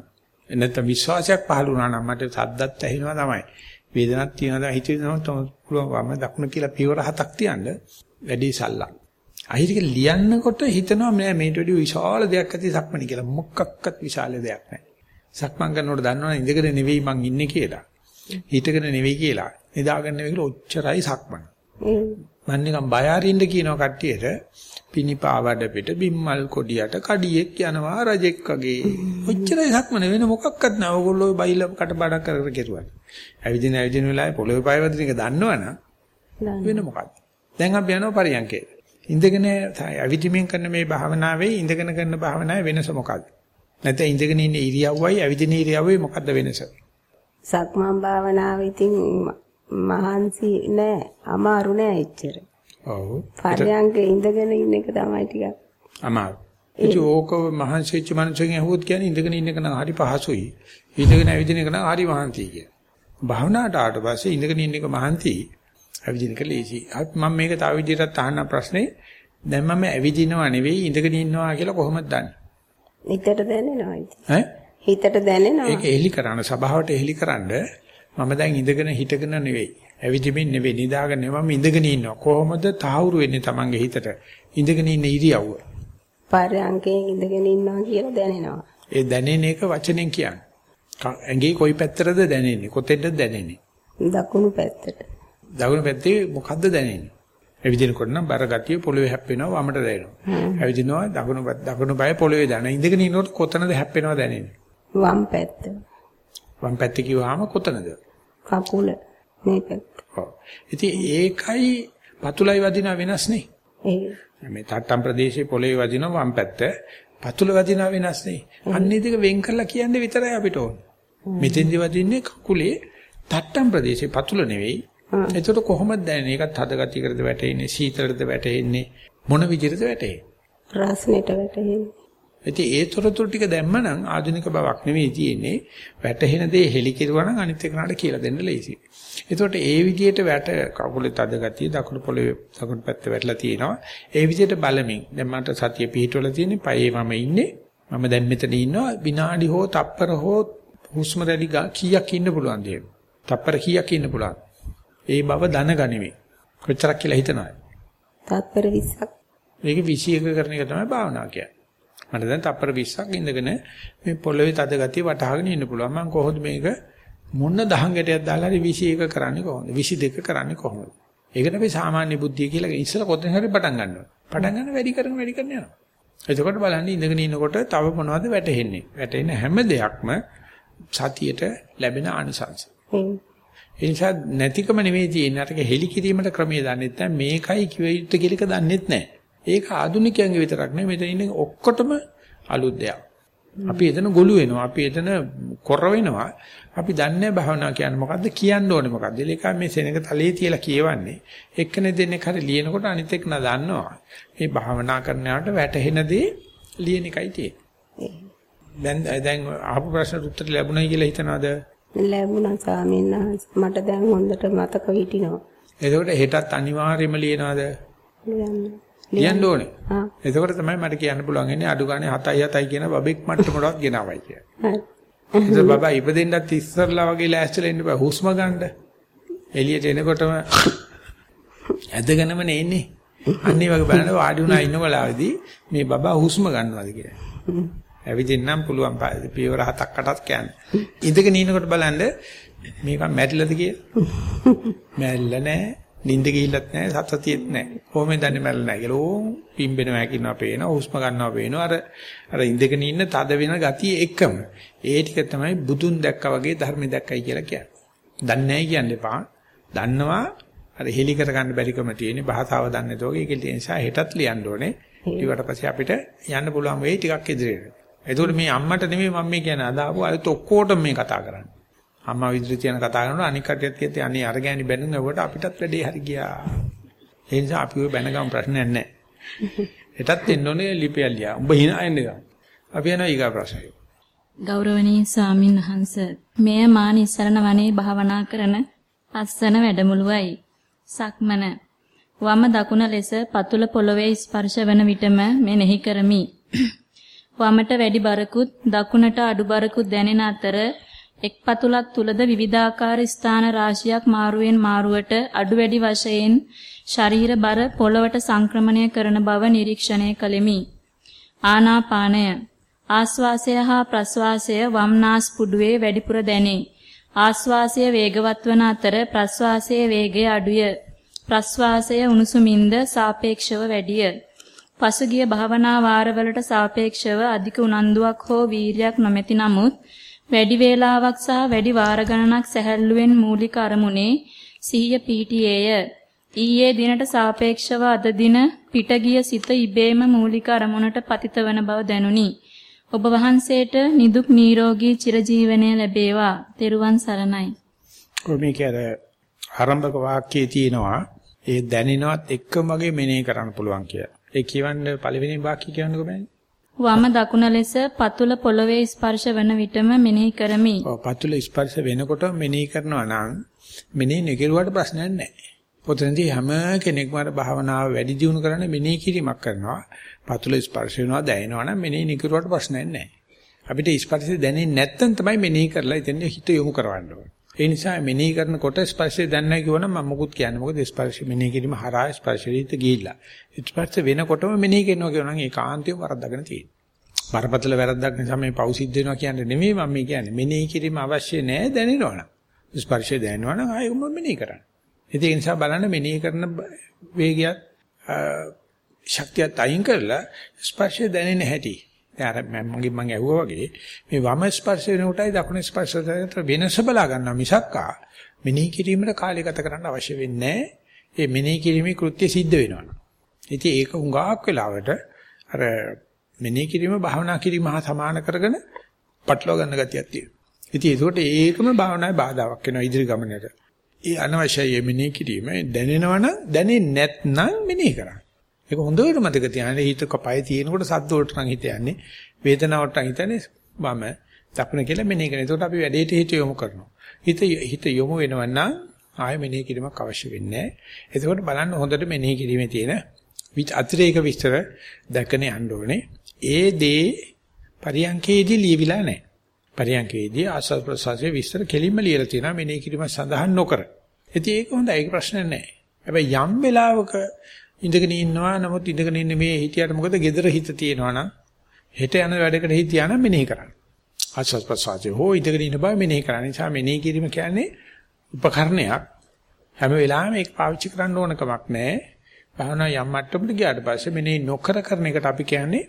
නැත්නම් විශ්වාසයක් පහළ වුණා නම් මට සද්දත් ඇහෙනවා තමයි වේදනක් තියෙනවා හිතෙනවා තමයි පුළුවන් වම දකුණ කියලා පියවර 7ක් තියන්න වැඩි සල්ලක් අහිරික ලියන්නකොට හිතනවා මම මේට වැඩි විශාල දෙයක් ඇති සක්මණ කියලා. මොකක්වත් විශාල දෙයක් නැහැ. සක්මන් කරනකොට දන්නවනේ ඉඳගෙන නෙවෙයි මං ඉන්නේ කියලා. හිටගෙන නෙවෙයි කියලා. නිදාගෙන නෙවෙයි කියලා ඔච්චරයි සක්මණ. මම නිකන් බය අරින්න කියනවා කට්ටියට පිනිපාවඩ පිට බිම්මල් කොඩියට කඩියෙක් යනවා රජෙක් වගේ. ඔච්චරයි සක්මණ වෙන මොකක්වත් නැහැ. ඕගොල්ලෝ බයිල කටපාඩම් කර කර කෙරුවා. ඇවිදින ඇවිදින වෙලාවේ පොළොවේ පය වදින එක දන්නවනම් වෙන මොකක්ද? දැන් අපි යනවා පරියන්කේ. ඉඳගෙන ඇවිදිමින් කරන මේ භාවනාවේ ඉඳගෙන කරන භාවනාවේ වෙනස මොකක්ද? නැත්නම් ඉඳගෙන ඉන්න ඉරියව්වයි ඇවිදින ඉරියව්වයි මොකක්ද වෙනස? සක්මන් භාවනාව ඉතින් මහන්සි නෑ අමාරු නෑ එච්චර. ඔව්. පරයන්ක ඉඳගෙන ඉන්න එක තමයි ටිකක්. අමාරු. ඒක ඕක මහන්සිච්ච මනුස්සයන් ඇහුවොත් කියන්නේ ඉඳගෙන ඉන්න එක නම් හරි පහසුයි. ඉඳගෙන ඇවිදින එක නම් හරි මහන්සියි කිය. භාවනාවට ආවට පස්සේ ඉඳගෙන ඉන්න එක මහන්සියි. ඇවිදින එක ලේසි. මම මේක තව විදිහටත් අහන්න ප්‍රශ්නේ දැන් මම ඇවිදිනවා නෙවෙයි ඉඳගෙන ඉන්නවා කියලා කොහොමද දන්නේ? හිතට දැනෙනවා ඉතින්. ඈ? හිතට දැනෙනවා. ඒක එලි කරන්න සභාවට එලි කරන්න මම දැන් ඉඳගෙන හිටගෙන නෙවෙයි. ඇවිදිමින් නෙවෙයි නිදාගෙන මම ඉඳගෙන ඉන්නවා. කොහොමද තහවුරු වෙන්නේ Tamange හිතට? ඉඳගෙන ඉන්න ඉරියව්ව. පරයන්කේ ඉඳගෙන ඉන්නවා කියලා දැනෙනවා. ඒ දැනෙන එක වචනෙන් කියන්නේ. ඇඟේ කොයි පැත්තටද දැනෙන්නේ? කොතෙන්ද දැනෙන්නේ? දකුණු පැත්තට. දකුණු පැත්තේ මොකද්ද දැනෙන්නේ? ඇවිදිනකොට නම් බර ගතිය පොළවේ හැප්පෙනවා වමට දැනෙනවා. ඇවිදිනවා දකුණු දකුණු පාය පොළවේ දැනෙන. ඉඳගෙන ඉන්නකොට කොතනද හැප්පෙනවා දැනෙන්නේ? වම් පැත්ත. වම් පැත්තේ කිව්වහම කොතනද? කකුල මේ පැත්ත. ඔව්. ඉතින් ඒකයි පතුලයි වදින වෙනස් නේ. මේ තට්ටම් ප්‍රදේශයේ පොළවේ වදින වම් පැත්ත පතුල වදින වෙනස් නේ. අන්නේ දෙක වෙන් කරලා කියන්නේ විතරයි අපිට ඕන. මෙතෙන්දි වදින්නේ කකුලේ තට්ටම් ප්‍රදේශයේ පතුල නෙවෙයි. එතකොට කොහොමද දැනෙන්නේ? ඒකත් හද ගතියකටද වැටෙන්නේ, සීතලටද වැටෙන්නේ, මොන විදිහටද වැටෙන්නේ? රස්නෙට වැටෙන්නේ. ඉතින් ඒ තොරතුරු ටික දැම්මනම් ආධුනික බවක් නෙවෙයි තියෙන්නේ. වැටහෙන දේ හෙලි කෙරුවා නම් අනිත් එකනට කියලා දෙන්න ලේසියි. එතකොට ඒ විදිහට වැට කකුලේ තද ගතිය දකුණු පොළවේ දකුණු පැත්ත වැටලා තියෙනවා. ඒ විදිහට බලමින් දැන් මට සතිය පිහිටවල තියෙන්නේ පයේ මම ඉන්නේ. මම දැන් මෙතන ඉන්නවා විනාඩි හෝ තප්පර හෝ හුස්ම රැලි කීයක් ඉන්න පුළුවන්ද? තප්පර කීයක් ඉන්න පුළුවන්? ඒ බව දැනගනිමි. කොච්චරක් කියලා හිතනවා. තත්පර 20ක්. මේක 21 කරන එක තමයි භාවනාව කියන්නේ. මට දැන් තප්පර 20ක් ඉඳගෙන මේ පොළවේ තද ගතිය වටහාගෙන ඉන්න පුළුවන්. මම කොහොමද මේක මොන දහං ගැටයක් දාලා හරි 21 කරන්නේ කොහොමද? 22 කරන්නේ කොහොමද? ඒකට අපි සාමාන්‍ය බුද්ධිය කියලා ඉස්සර කොතන හරි පටන් ගන්නවා. පටන් ගන්න වැඩි කරන වැඩි කරන යනවා. එතකොට බලන්න ඉඳගෙන ඉන්නකොට තව මොනවද වැටෙන්නේ? වැටෙන හැම දෙයක්ම සතියට ලැබෙන ආනිසංස. ඒ නිසා නැතිකම නෙවෙයි තියෙන්නේ. අරක හෙලි කිරීමට ක්‍රමයේ දන්නෙත් නැහැ. මේකයි කිව යුත්තේ කියලා දන්නෙත් නැහැ. ඒක ආදුනිකයන්ගේ විතරක් නෙවෙයි. මෙතන ඉන්නේ ඔක්කොටම අලුත් දෙයක්. අපි එතන ගොළු වෙනවා. අපි එතන කොර වෙනවා. අපි දන්නේ භාවනා කියන්නේ මොකද්ද කියන්න ඕනේ මොකද්ද. ඒක මේ සෙනඟ තලයේ තියලා කියවන්නේ. එක්කනේ දෙන්නේ හරි ලියනකොට අනිත් එක්ක දන්නවා. මේ භාවනා කරනකොට වැටහෙන දේ ලියන එකයි තියෙන්නේ. දැන් දැන් අහපු ප්‍රශ්නට උත්තර ලැබුණයි කියලා හිතනවාද? ලැබුණා ස්වාමීන් වහන්සේ. මට දැන් හොඳට මතක හිටිනවා. එතකොට හෙටත් අනිවාර්යයෙන්ම ලියනවාද? ලියන්න. ඕනේ. එතකොට තමයි මට කියන්න පුළුවන් ඉන්නේ අඩු ගානේ 7යි 7යි කියන බබෙක් මට්ටමටවත් ගෙනාවයි කියලා. හරි. ඒක බබා ඉපදෙන්නත් ඉස්සරලා වගේ ලෑස්තිලා ඉන්න බෑ හුස්ම ගන්න. එළියට එනකොටම ඇදගෙනම නෙන්නේ. අන්නේ වගේ බලන්න වාඩි වුණා ඉන්න වෙලාවේදී මේ බබා හුස්ම ගන්නවාද කියලා. ඇවිදින්නම් පුළුවන් පියවර හතක් අටක් කියන්න. ඉඳගෙන ඉනකොට බලන්න මේක මැරිලාද කියලා. මැරිලා නැහැ. නිින්ද ගිහිල්ලත් නැහැ සතතියෙත් නැහැ. කොහොමද දන්නේ මැරෙලා නැහැ කියලා. ඕ පිම්බෙනවා කියනවා පේනවා. හුස්ම ගන්නවා පේනවා. අර අර ඉඳගෙන ඉන්න තද වෙන ගතිය එකම. ඒ ටික තමයි බුදුන් දැක්කා වගේ ධර්ම දැක්කයි කියලා කියන්නේ. දන්නේ නැහැ කියන්න එපා. දන්නවා අර හෙලි කර ගන්න බැරිකම තියෙන භාෂාව දන්නේ නැතෝක ඒක නිසා හෙටත් ලියන්න ඕනේ. ඊට පස්සේ අපිට යන්න පුළුවන් වෙයි ටිකක් ඉදිරියට. එතකොට මේ අම්මට නෙමෙයි මම මේ කියන්නේ අද ආපු අයත් ඔක්කොටම මේ කතා කරන්නේ. අම්මා විදිහට කියන කතා කරනකොට අනික් කටියත් කියතේ අනේ අර ගෑණි බැනුනකොට අපිටත් වැඩේ හරි ගියා. ඒ නිසා අපි ඔය බැනගම් ප්‍රශ්නයක් නැහැ. හෙටත් එන්න ඕනේ ලිපියල්ලියා. උඹ hina එන්න ගන්න. අපි යනවා ඊගා ප්‍රශ්නයට. ගෞරවනීය ස්වාමින් වහන්සේ මෙය මා නිස්සරණ වනේ භාවනා කරන පස්සන වැඩමුළුවයි. සක්මන වම දකුණ ලෙස පතුල පොළවේ ස්පර්ශ වන විටම මෙනෙහි කරමි. වමට වැඩි බරකුත් දකුණට අඩු බරකුත් දැනෙන අතර එක් පතුලක් තුලද විවිධාකාර ස්ථාන රාශියක් මාරුවෙන් මාරුවට අඩු වැඩි වශයෙන් ශරීර බර පොළවට සංක්‍රමණය කරන බව නිරීක්ෂණය කළෙමි. ආනාපානය ආස්වාසය හා ප්‍රස්වාසය වම්නාස් පුඩුවේ වැඩිපුර දැනේ. ආස්වාසය වේගවත් වන අතර ප්‍රස්වාසයේ වේගය අඩුය. ප්‍රස්වාසය උණුසුමින්ද සාපේක්ෂව වැඩිය. පසුගිය භාවනා වාරවලට සාපේක්ෂව අධික උනන්දුවක් හෝ වීරියක් නොමැති නමුත් වැඩි වේලාවක් සහ වැඩි වාර ගණනක් සැහැල්ලුවෙන් මූලික අරමුණේ සිහිය පීඨියේය. ඊයේ දිනට සාපේක්ෂව අද දින පිටගිය සිත ඉබේම මූලික අරමුණට පතිත වන බව දැනුනි. ඔබ වහන්සේට නිදුක් නිරෝගී චිරජීවනය ලැබේවා. තෙරුවන් සරණයි. මේක අර ආරම්භක වාක්‍යයේ තියෙනවා ඒ දැනෙනවත් එක්කම වගේ මෙනෙහි කරන්න පුළුවන් කියලා. ඒ කියවන්න පළවෙනි වාක්‍ය කියන්නකෝ බෑනේ. වම දකුණ ලෙස පතුල පොළවේ ස්පර්ශ වන විටම මෙනෙහි කරමි. ඔව් පතුල ස්පර්ශ වෙනකොට මෙනෙහි කරනවා නම් මෙනෙහි නිකරුවට ප්‍රශ්නයක් නැහැ. පොතෙන්දී හැම කෙනෙක්ම අර භාවනාව වැඩි දියුණු කරන්නේ මෙනෙහි කිරීමක් කරනවා. පතුල ස්පර්ශ වෙනවා දැනෙනවා නම් මෙනෙහි නිකරුවට ප්‍රශ්නයක් නැහැ. අපිට ස්පර්ශය දැනෙන්නේ නැත්නම් තමයි මෙනෙහි කරලා ඉතින් හිත යොමු කරවන්න ඕනේ. ඒ නිසා මෙනෙහි කරනකොට ස්පර්ශය දැනන්නේ කිව්වනම් මම මොකුත් කියන්නේ මොකද ස්පර්ශය මෙනෙහි කිරීම හරහා ස්පර්ශයට ගිහිල්ලා ස්පර්ශ වෙනකොටම මෙනෙහි කරනවා කියනනම් ඒකාන්තයෙන් වරද්දාගෙන තියෙනවා බරපතල වැරද්දක් නිසා මේ පව් සිද්ධ වෙනවා කියන්නේ නෙමෙයි මම මේ කියන්නේ. මෙනෙහි කිරීම අවශ්‍ය නැහැ දැනෙනවනම්. ස්පර්ශය දැනෙනවනම් ආයෙ මොම මෙනෙහි කරන්න. ඒ නිසා බලන්න මෙනෙහි කරන වේගයත් ශක්තියත් අයින් කරලා ස්පර්ශය දැනෙන්නේ නැහැටි. දැන් අර මගේ මම ඇහුවා වගේ මේ වම ස්පර්ශ වෙනකොටයි දකුණු ස්පර්ශ වෙනස බලා ගන්නවා මිසක්කා මෙනෙහි කිරීමට කාලය ගත කරන්න අවශ්‍ය වෙන්නේ නැහැ. ඒ මෙනෙහි කිරීමේ කෘත්‍ය සිද්ධ වෙනවා. ඉතින් ඒක හුඟක් වෙලාවට අර මෙනෙහි කිරීම භාවනා කිරීම හා සමාන කරගෙන පටලවා ගන්න ගතියක් තියෙනවා. ඉතින් ඒකට ඒකම භාවනාවේ බාධාවක් වෙනවා ඉදිරි ගමනට. ඒ අනවශ්‍යයි මෙනෙහි කිරීම දැනෙනවනම් දැනෙන්නේ නැත්නම් මෙනෙහි කරන්න. ඒක හොඳට මතක තියාගන්න හිත කපය තියෙනකොට සද්ද වලට නම් හිත යන්නේ වේදනාවට නම් හිතන්නේ වම දකුණ කියලා මෙනෙහි කරන. ඒකට අපි වැඩේට හිත යොමු කරනවා. හිත හිත යොමු වෙනවනම් ආයෙ මෙනෙහි කිරීමක් අවශ්‍ය වෙන්නේ නැහැ. ඒකෝට බලන්න හොඳට මෙනෙහි කිරීමේ තියෙන අතිරේක විස්තර දැකගෙන යන්න ඕනේ. ඒ දේ පරියන්කේදී ලියවිලා නැහැ. පරියන්කේදී ආස්වාද ප්‍රසවාසයේ විස්තර කෙලින්ම ලියලා තියෙනවා මෙනෙහි කිරීම සඳහන් නොකර. ඉතින් ඒක හොඳයි. ඒක ප්‍රශ්න නැහැ. හැබැයි යම් වෙලාවක ඉඳගෙන ඉන්නවා නමුත් ඉඳගෙන ඉන්නේ මේ හිතියට මොකද gedara හිත තියෙනවා නම් හෙට යන වැඩකට හිතියා නම් මෙනෙහි කරන්න. ආස්වාද ප්‍රසවාසයේ හෝ ඉඳගෙන ඉන්න බව මෙනෙහි කරන්න. නිසා මෙනෙහි කිරීම කියන්නේ උපකරණයක්. හැම වෙලාවෙම ඒක පාවිච්චි කරන්න ඕන කමක් නැහැ. භාවනා යම් මට්ටමකට ගියාට පස්සේ මෙනෙහි නොකර කරන එකට අපි කියන්නේ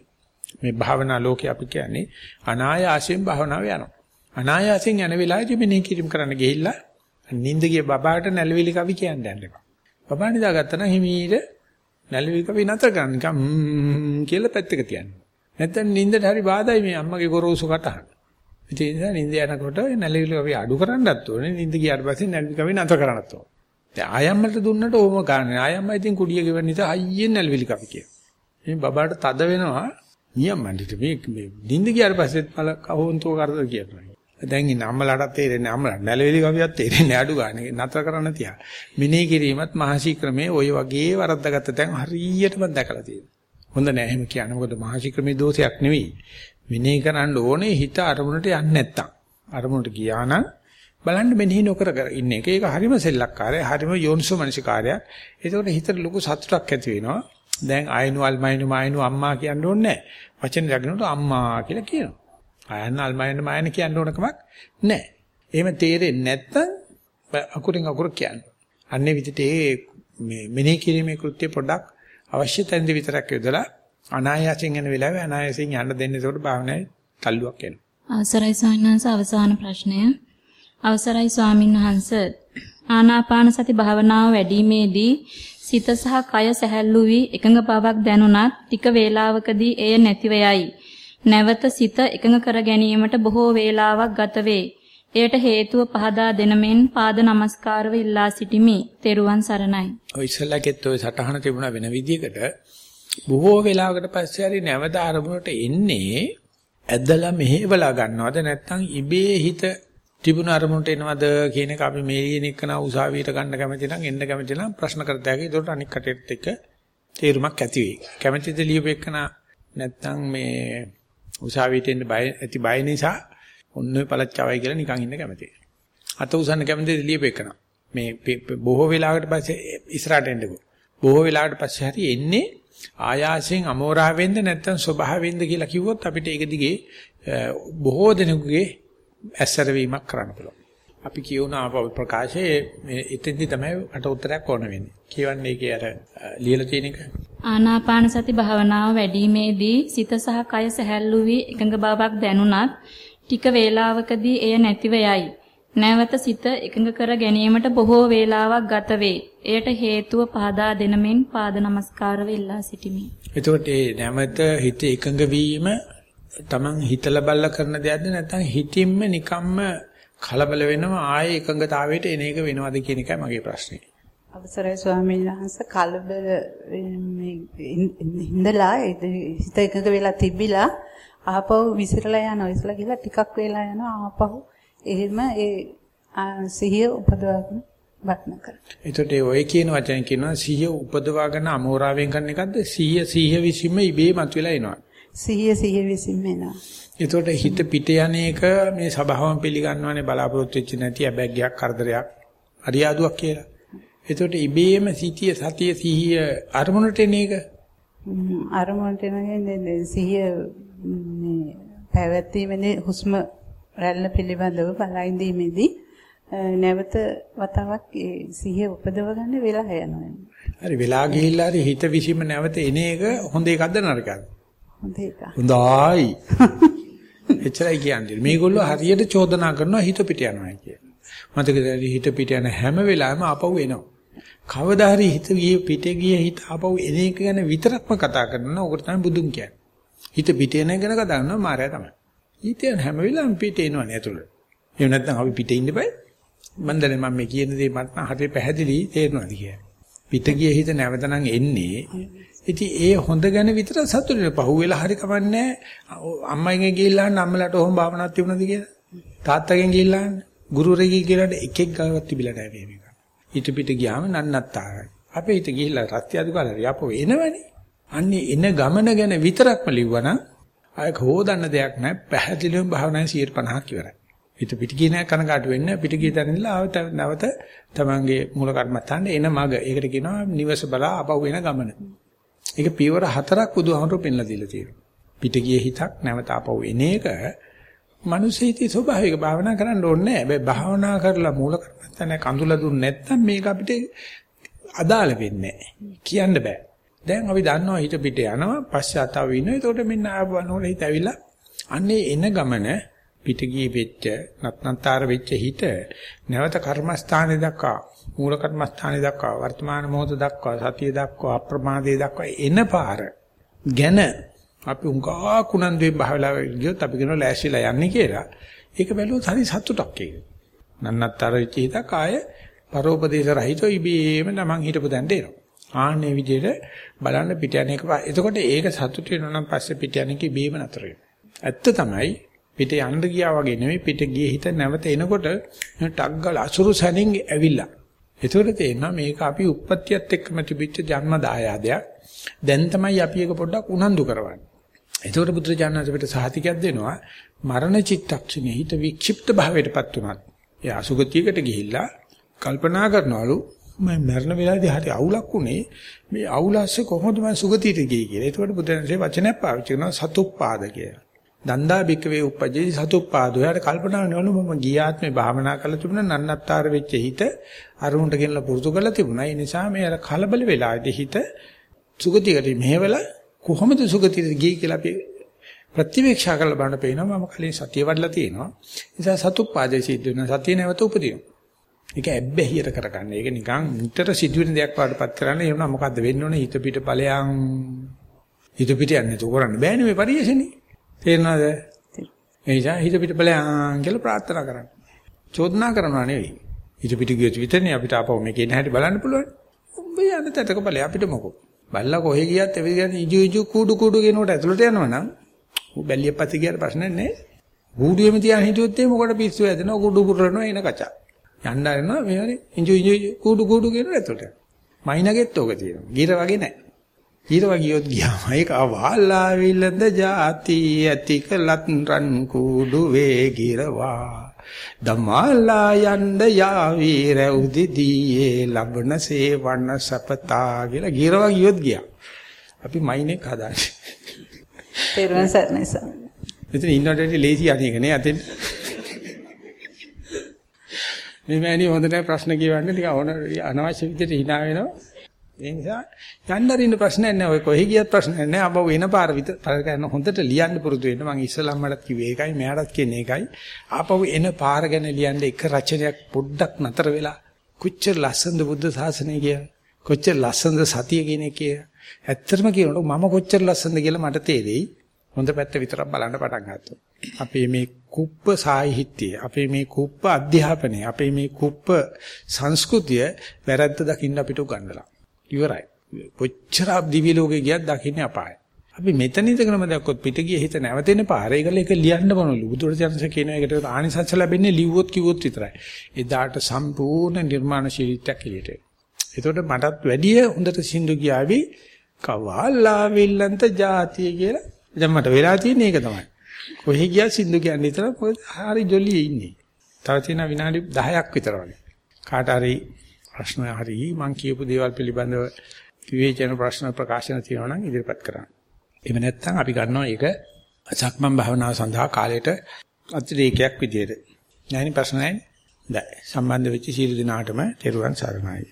මේ භාවනා ලෝකේ අපි කියන්නේ අනායාසයෙන් භාවනාව යනවා. අනායාසයෙන් යන වෙලාවේදී මෙනෙහි කිරීම කරන්න ගිහිල්ලා නිින්ද ගිය බබාට නැලවිලි කවි කියන්න යන්න එපා. බබා නිදාගත්තා නම් හිමීට නැලවිලි කවි නතර කරන්න නිකන් කියලා පැත්තක තියන්න. නැත්තම් නිින්දට හරි බාධායි මේ අම්මගේ ගොරෝසු කටහඬ. ඒ නිසා නිින්ද යනකොට නැලවිලි කවි අඩු කරන්නත් ඕනේ. නිින්ද ගියාට පස්සේ නැලවිලි කවි නතර කරන්නත් ඕනේ. දැන් ආයම්මට දුන්නට ඕම ගන්න. ආයම්ම ඉතින් කුඩිය ගෙවන නිසා අයියෙන් නැලවිලි කවි කියන. මේ බබාට තද වෙනවා නියම් මණ්ඩිට මේ මේ නිින්ද ගියාට පස්සෙත් මල කවුන්තෝ කරදර කියනවා. දැන් ඉන්න අම්මලාට තේරෙන්නේ අම්මලා නැලවිලි කවියක් තේරෙන්නේ අඩු ගන්න. නතර කරන්න තියා. මිනේ කිරීමත් මහසි ක්‍රමේ ওই වගේ වරද්දාගත්ත තැන් හරියටම දැකලා තියෙනවා. හොඳ නෑ එහෙම කියන්න. මොකද මහසි ක්‍රමේ දෝෂයක් නෙවෙයි. මිනේ කරන්න ඕනේ හිත අරමුණට යන්නේ නැත්තම්. අරමුණට ගියා නම් බලන්න මෙනෙහි නොකර ඉන්න එක. ඒක හරිම සෙල්ලක්කාරය. හරිම යෝනිසෝ මනසිකාරයක්. ඒකෝට හිතට ලොකු සතුටක් ඇති වෙනවා. දැන් ආයනු අල්මයිනු මායනු අම්මා කියන්න ඕනේ නැහැ. වචන දකින්නට අම්මා කියලා කියනවා. ආයන අල්මයිනු මායන කියන්න ඕන කමක් නැහැ. එහෙම තේරෙන්නේ නැත්තම් අකුරින් අකුර කියන්න. අන්නේ විදිහට මේ මෙනෙහි කිරීමේ කෘත්‍ය පොඩ්ඩක් අවශ්‍ය තැනදී විතරක් යොදලා අනායාසයෙන් යන වෙලාවේ අනායාසයෙන් යන්න දෙන්න ඒකට භාවනාවේ තල්ලුවක් එනවා. අවසරයි සාහිණාංශ අවසාන ප්‍රශ්නය. අවසරයි ස්වාමින් වහන්සේ ආනාපාන සති භාවනාව වැඩිීමේදී සිත සහ කය සැහැල්ලු වී එකඟ බවක් දැනුණත් ටික වේලාවකදී එය නැතිව යයි. නැවත සිත එකඟ කර ගැනීමට බොහෝ වේලාවක් ගත වේ. එයට හේතුව පහදා දෙනමෙන් පාද නමස්කාරව ඉල්ලා සිටිමි. තෙරුවන් සරණයි. ඔය ඉස්සලකෙත් ඔය සටහන තිබුණා වෙන විදියකට බොහෝ වේලාවකට පස්සේ හරි නැවත ආරමුණට එන්නේ ඇදලා මෙහෙवला ගන්නවද නැත්නම් ඉබේ හිත තිබුණ අරමුණට එනවද කියන එක අපි මේ ලියන එක නා උසාවියට ගන්න කැමති නම් එන්න කැමති නම් ප්‍රශ්න කරත හැකි. ඒකට අනික් කටේත් එක්ක තේරුමක් ඇති වෙයි. කැමතිද ලියුපෙකන නැත්නම් මේ උසාවියට එන්න බය ඇති බය නිසා ඔන්න පළච්චවයි කියලා නිකන් ඉන්න කැමතියි. අත උසන්න කැමතිද ලියුපෙකන. මේ බොහෝ වෙලාවකට පස්සේ ඉස්සරහට එන්නකෝ. බොහෝ වෙලාවකට පස්සේ හරි එන්නේ ආයාසයෙන් අමෝරාවෙන්ද නැත්නම් ස්වභාවයෙන්ද කියලා කිව්වොත් අපිට ඒක දිගේ බොහෝ දෙනෙකුගේ ඇස්සර වීමක් කරන්න පුළුවන්. අපි කියවන ප්‍රකාශයේ මේ එතෙන්දි තමයි අට උත්තරයක් ඕන වෙන්නේ. කියවන්නේ ඒකේ අර ලියලා තියෙන එක. ආනාපාන සති භාවනාව වැඩිීමේදී සිත සහ කය සැහැල්ලු වී එකඟ බවක් දැනුණත් ටික වේලාවකදී එය නැතිව යයි. නැවත සිත එකඟ කර ගැනීමට බොහෝ වේලාවක් ගත වේ. එයට හේතුව පහදා දෙනමින් පාද නමස්කාර වෙල්ලා සිටිමි. එතකොට මේ නැවත හිත එකඟ වීම Taman හිතලා බලලා කරන දෙයක්ද නැත්නම් හිතින්ම නිකම්ම කලබල වෙනවා ආයේ එකඟතාවයට එන එක වෙනවද කියන එකයි මගේ ප්‍රශ්නේ. අවසරයි ස්වාමීන් වහන්සේ කලබල ඉඳලා හිත එකඟ වෙලා තිබිලා ආපහු විසිරලා යනවා. විසිරලා ගිහලා ටිකක් වෙලා යනවා ආපහු එහෙම ඒ සිහිය උපදවගෙන වටන කරා. එතකොට ඔය කියන වචන කියනවා සිහිය උපදවාගෙන අමෝරාවෙන් ගන්න එකක්ද? සිහිය සිහිය විසීම ඉබේ මතුවලා එනවා. සිහිය සිහිය විසින් එනවා. එතකොට හිත පිට යන එක මේ සබාවම පිළිගන්නවනේ බලාපොරොත්තු වෙච්ච නැති අබැග්යක් කරදරයක් අරියාදුවක් කියලා. එතකොට ඉබේම සිටිය සතිය සිහිය අරමුණට එන එක අරමුණට එනගේ සිහිය පැවැත්ීමේදී හුස්ම රැල්ල පිළිබඳව බලා ඉඳීමේදී නැවත වතාවක් සිහිය උපදව ගන්න වෙලා යනවා. හරි වෙලා ගිහිල්ලා හරි හිත විසීම නැවත එන එක හොඳ එකක්ද නරකක්ද? හොඳ එකක්. හොඳයි. එච්චරයි කියන්නේ. මේගොල්ලෝ හරියට චෝදනා කරනවා හිත පිට යනවා කියලා. මතකද හිත පිට යන හැම වෙලාවෙම ආපහු එනවා. කවදා හරි හිත ගියේ පිටේ ගියේ හිත ආපහු එන එක ගැන විතරක්ම කතා කරනවා. ඕකට තමයි බුදුන් කියන්නේ. හිත පිට එන ගැන කතා කරනවා මායя තමයි. හිත යන හැම වෙලාවෙම පිට එනවනේ ඇතුළට. එහෙම නැත්නම් අපි පිටේ ඉන්න බෑ. මන්දනේ මම මේ කියන දේ මට හරියට පැහැදිලි තේරෙනවාද කියලා. පිට ගියේ හිත නැවත නම් එන්නේ. ඉතින් ඒ හොඳ ගැන විතර සතුටුනේ පහුවෙලා හරි කමන්නේ අම්මයිගෙන් ගිහිල්ලා අම්මලාට ඔහොම භාවනාවක් තිබුණාද කියලා. තාත්තගෙන් ගිහිල්ලා ගුරුවරයෙක්ගෙන් ගිහිල්ලා එකෙක් ගාවක් තිබිලා නැහැ මේක. හිත පිට ගියාම නන්නත්තාරයි. අපේ හිත ගිහිල්ලා රත්ය අදු කාලේ යපෝ එනවනේ. අන්නේ එන ගමන ගැන විතරක්ම ලිව්වනම් අය හොදන්න දෙයක් නැහැ. පැහැදිලිවම භාවනාවේ 150ක් ඉවරයි. හිත පිට ගියේ නැහැ කනකාට වෙන්නේ පිට ගිය තැනින්ලා ආවත නැවත තමන්ගේ මූල කර්මත්තාන්න එන මග. ඒකට කියනවා නිවස බලා අපව වෙන ගමන. ඒක පියවර හතරක් බුදුහාමුදුරුවෝ පෙන්ලා දීලා තියෙනවා. පිට ගියේ හිතක් නැවත අපව එන එක මනුස්සීති ස්වභාවික භාවනා කරන්න ඕනේ නැහැ. හැබැයි භාවනා කරලා මූල කර්මත්තාන කඳුල දුන්නේ නැත්නම් මේක අපිට අදාළ වෙන්නේ නැහැ. කියන්න බෑ. දැන් අපි දන්නවා හිත පිට යනවා පශ්චාත්තාප වෙනවා. එතකොට මෙන්න ආවනෝල හිත ඇවිල්ලා අන්නේ එන ගමන පිටගී වෙච්ච නත්නතර වෙච්ච හිත නැවත කර්මස්ථානයේ දක්වා මූල කර්මස්ථානයේ දක්වා වර්තමාන මොහොත දක්වා සතිය දක්වා අප්‍රමාදයේ දක්වා එන පාර ගැන අපි උංගා කුණන්දුවේ බහලා ගියොත් අපි කියනවා ලෑස්තිලා යන්නේ කියලා. ඒක බැලුවොත් හරි සතුටක් ඒක. නන්නතර වෙච්ච හිතක් ආය පරෝපදේශ රහිතව ඉබේම තමන් හිටපු දැනට එනවා. ආන්නේ විදිහට බලන්න පිට යන එක. එතකොට ඒක සතුට වෙනවා නම් පස්සේ පිට යන එක ඉබේම නතර වෙනවා. ඇත්ත තමයි පිට යන්න ගියා වගේ නෙමෙයි පිට ගියේ හිත නැවත එනකොට ටක් ගාලා අසුරු සැනින් ඇවිල්ලා. ඒතකොට තේරෙනවා මේක අපි උප්පත්තියත් එක්කම තිබිච්ච ජන්ම දායාදයක්. දැන් තමයි අපි ඒක පොඩ්ඩක් උනන්දු කරවන්නේ. ඒතකොට බුදුරජාණන් අපිට සහතිකයක් දෙනවා මරණ චිත්තක්ෂණයේ හිත වික්ෂිප්ත භාවයටපත් උනත්. ඒ අසුගතියකට ගිහිල්ලා කල්පනා කරනවලු මම මරණ වෙලාවේදී හරි අවුලක් උනේ මේ අවුලස්සේ කොහොමද මම සුගතියට ගියේ කියලා. ඒතකොට බුදුරජාණන්සේ වචනයක් පාවිච්චි කරනවා සතුප්පාද කියලා. දන්දා බික්කවේ උපජ්ජේ සතුප්පාදෝ. යාට කල්පනා වෙනවලු මම ගියාත්මේ භාවනා කරලා තිබුණා නන්නත්තර වෙච්ච හිත අරුණට ගෙනලා පුරුදු කරලා තිබුණා. ඒ නිසා මේ අර කලබල වෙලාවේදී හිත සුගතියට මෙහෙवला කොහොමද සුගතියට ගියේ කියලා අපි ප්‍රතිවේක්ෂා කරලා බලන්න පේනවා මම කලින් සතිය වඩලා තියෙනවා. ඒ නිසා සතුප්පාදේ සිද්ධ වෙනවා. සතිය නැවත උපදිනවා. ඒක ඇබ්බැහියට කරගන්න. ඒක නිකන් නිතර සිදුවෙන දෙයක් වඩපත් කරන්න. ඒ වුණා මොකද්ද වෙන්න ඕනේ? හිත පිට ඵලයන් හිත පිට යන්නේ તો කරන්න බෑනේ මේ පරිශ්‍රණේ. තේරෙනවද? ඒ නිසා හිත පිට බලයන් කියලා ප්‍රාර්ථනා කරන්න. චෝදනා කරනවා නෙවෙයි. හිත පිට ගියොත් විතරනේ අපිට ආපහු මේකේ නැහැටි බලන්න පුළුවන්. උඹ යන තැතක බලය අපිට මොකෝ. බල්ලා කොහෙ ගියත් එවි කියන්නේ ඉජු ඉජු කුඩු කුඩු කෙනකොට ඇතුළට යනවනම් ඌ බැල්ලිය පස්සේ ගියාට ප්‍රශ්නයක් නැහැ. ගුඩුවෙම තියාගෙන හිටියොත් ඒ මොකට පිස්සු ඇදෙනවා කුඩු පුරනවා එන කචා. යන්න ආරෙනවා මේ වගේ ඉජු ඉජු කුඩු කුඩු කෙනකොට ඇතුළට. මයින්ගෙත් ඕක තියෙනවා. ගිර වගේ නැහැ. ඊරව ගියොත් ගියාම ඒක අවහලා විලඳ જાති ඇති කලත් රන් කුඩු වේගිරවා දමාලා යන්න යාවී රැවුදිදී ලබන සේවන සපතා කියලා ගිරව ගියොත් ගියා. අපි මයින්ෙක් හදාන්නේ තේරුවන් සරණයි සර්. මෙතන ඉන්නකොට ලේසි අනේක නේ අතෙන්. මේ මෑණි හොඳ නැහැ ප්‍රශ්න කියවන්න ටික අනවශ්‍ය විදිහට hina වෙනවා ඒ නිසා යන්න අරින්න ප්‍රශ්නයක් නැහැ. ඔය කොහෙ ගියත් ප්‍රශ්නයක් නැහැ. අබ වෙන පාර විතර කරන හොඳට ලියන්න පුරුදු වෙන්න. මම ඉස්සලම් මඩත් කිව්වේ ඒකයි, මෙයාටත් කියන්නේ ඒකයි. ආපහු එන පාර ගැන ලියන්න එක රචනයක් පොඩ්ඩක් නතර වෙලා කොච්චර ලස්සනද බුද්ධ ශාසනය කියලා. කොච්චර ලස්සනද සතිය කියන එක කියලා. ඇත්තටම කියනකොට මම කොච්චර ලස්සනද කියලා මට තේරෙයි. හොඳ පැත්ත විතරක් බලන්න පටන් ගත්තා. අපේ මේ කුප්ප සාහිත්‍යය, අපේ මේ කුප්ප අධ්‍යාපනය, අපේ මේ කුප්ප සංස්කෘතිය වැරද්ද දකින්න අපිට උගන්වලා. ඉවරයි. කොච්චර දිවි ලෝකේ ගියත් දකින්නේ අපායයි. අපි මෙතන ඉඳගෙනම දැක්කොත් පිට ගිය හිත නැවතෙන පාර ඒකල එක ලියන්න බනලු. බුදුරජාණන්ස කියන එකට ආනිසංස ලැබෙන්නේ ලිව්වොත් කිව්වොත් විතරයි. එදාට සම්පූර්ණ නිර්මාණශීලීත්වයක් එළියට එනවා. ඒතකොට මටත් වැඩිය හොඳට සින්දු ගියාවි කවල්ලා විල්ලන්ත જાතිය කියලා. දැන් මට වෙලා තියෙන්නේ ඒක තමයි. කොහෙ ගියා සින්දු කියන්නේ විතර මොකද හරි ජොලියේ ඉන්නේ. තව තියෙන විනාඩි 10ක් විතර වගේ. කාට හරි ප්‍රශ්න හරි මං කියපු දේවල් පිළිබඳව විවේචන ප්‍රශ්න ප්‍රකාශන තියෙනවා නම් ඉදිරිපත් කරන්න. එහෙම නැත්නම් අපි ගන්නවා ඒක සක්මන් භාවනාව සඳහා කාලයට අතිරේකයක් විදියට. නැහෙනි ප්‍රශ්න නැහැ. සම්බන්ධ වෙච්ච සීල දිනාටම තෙරුවන් සරණයි.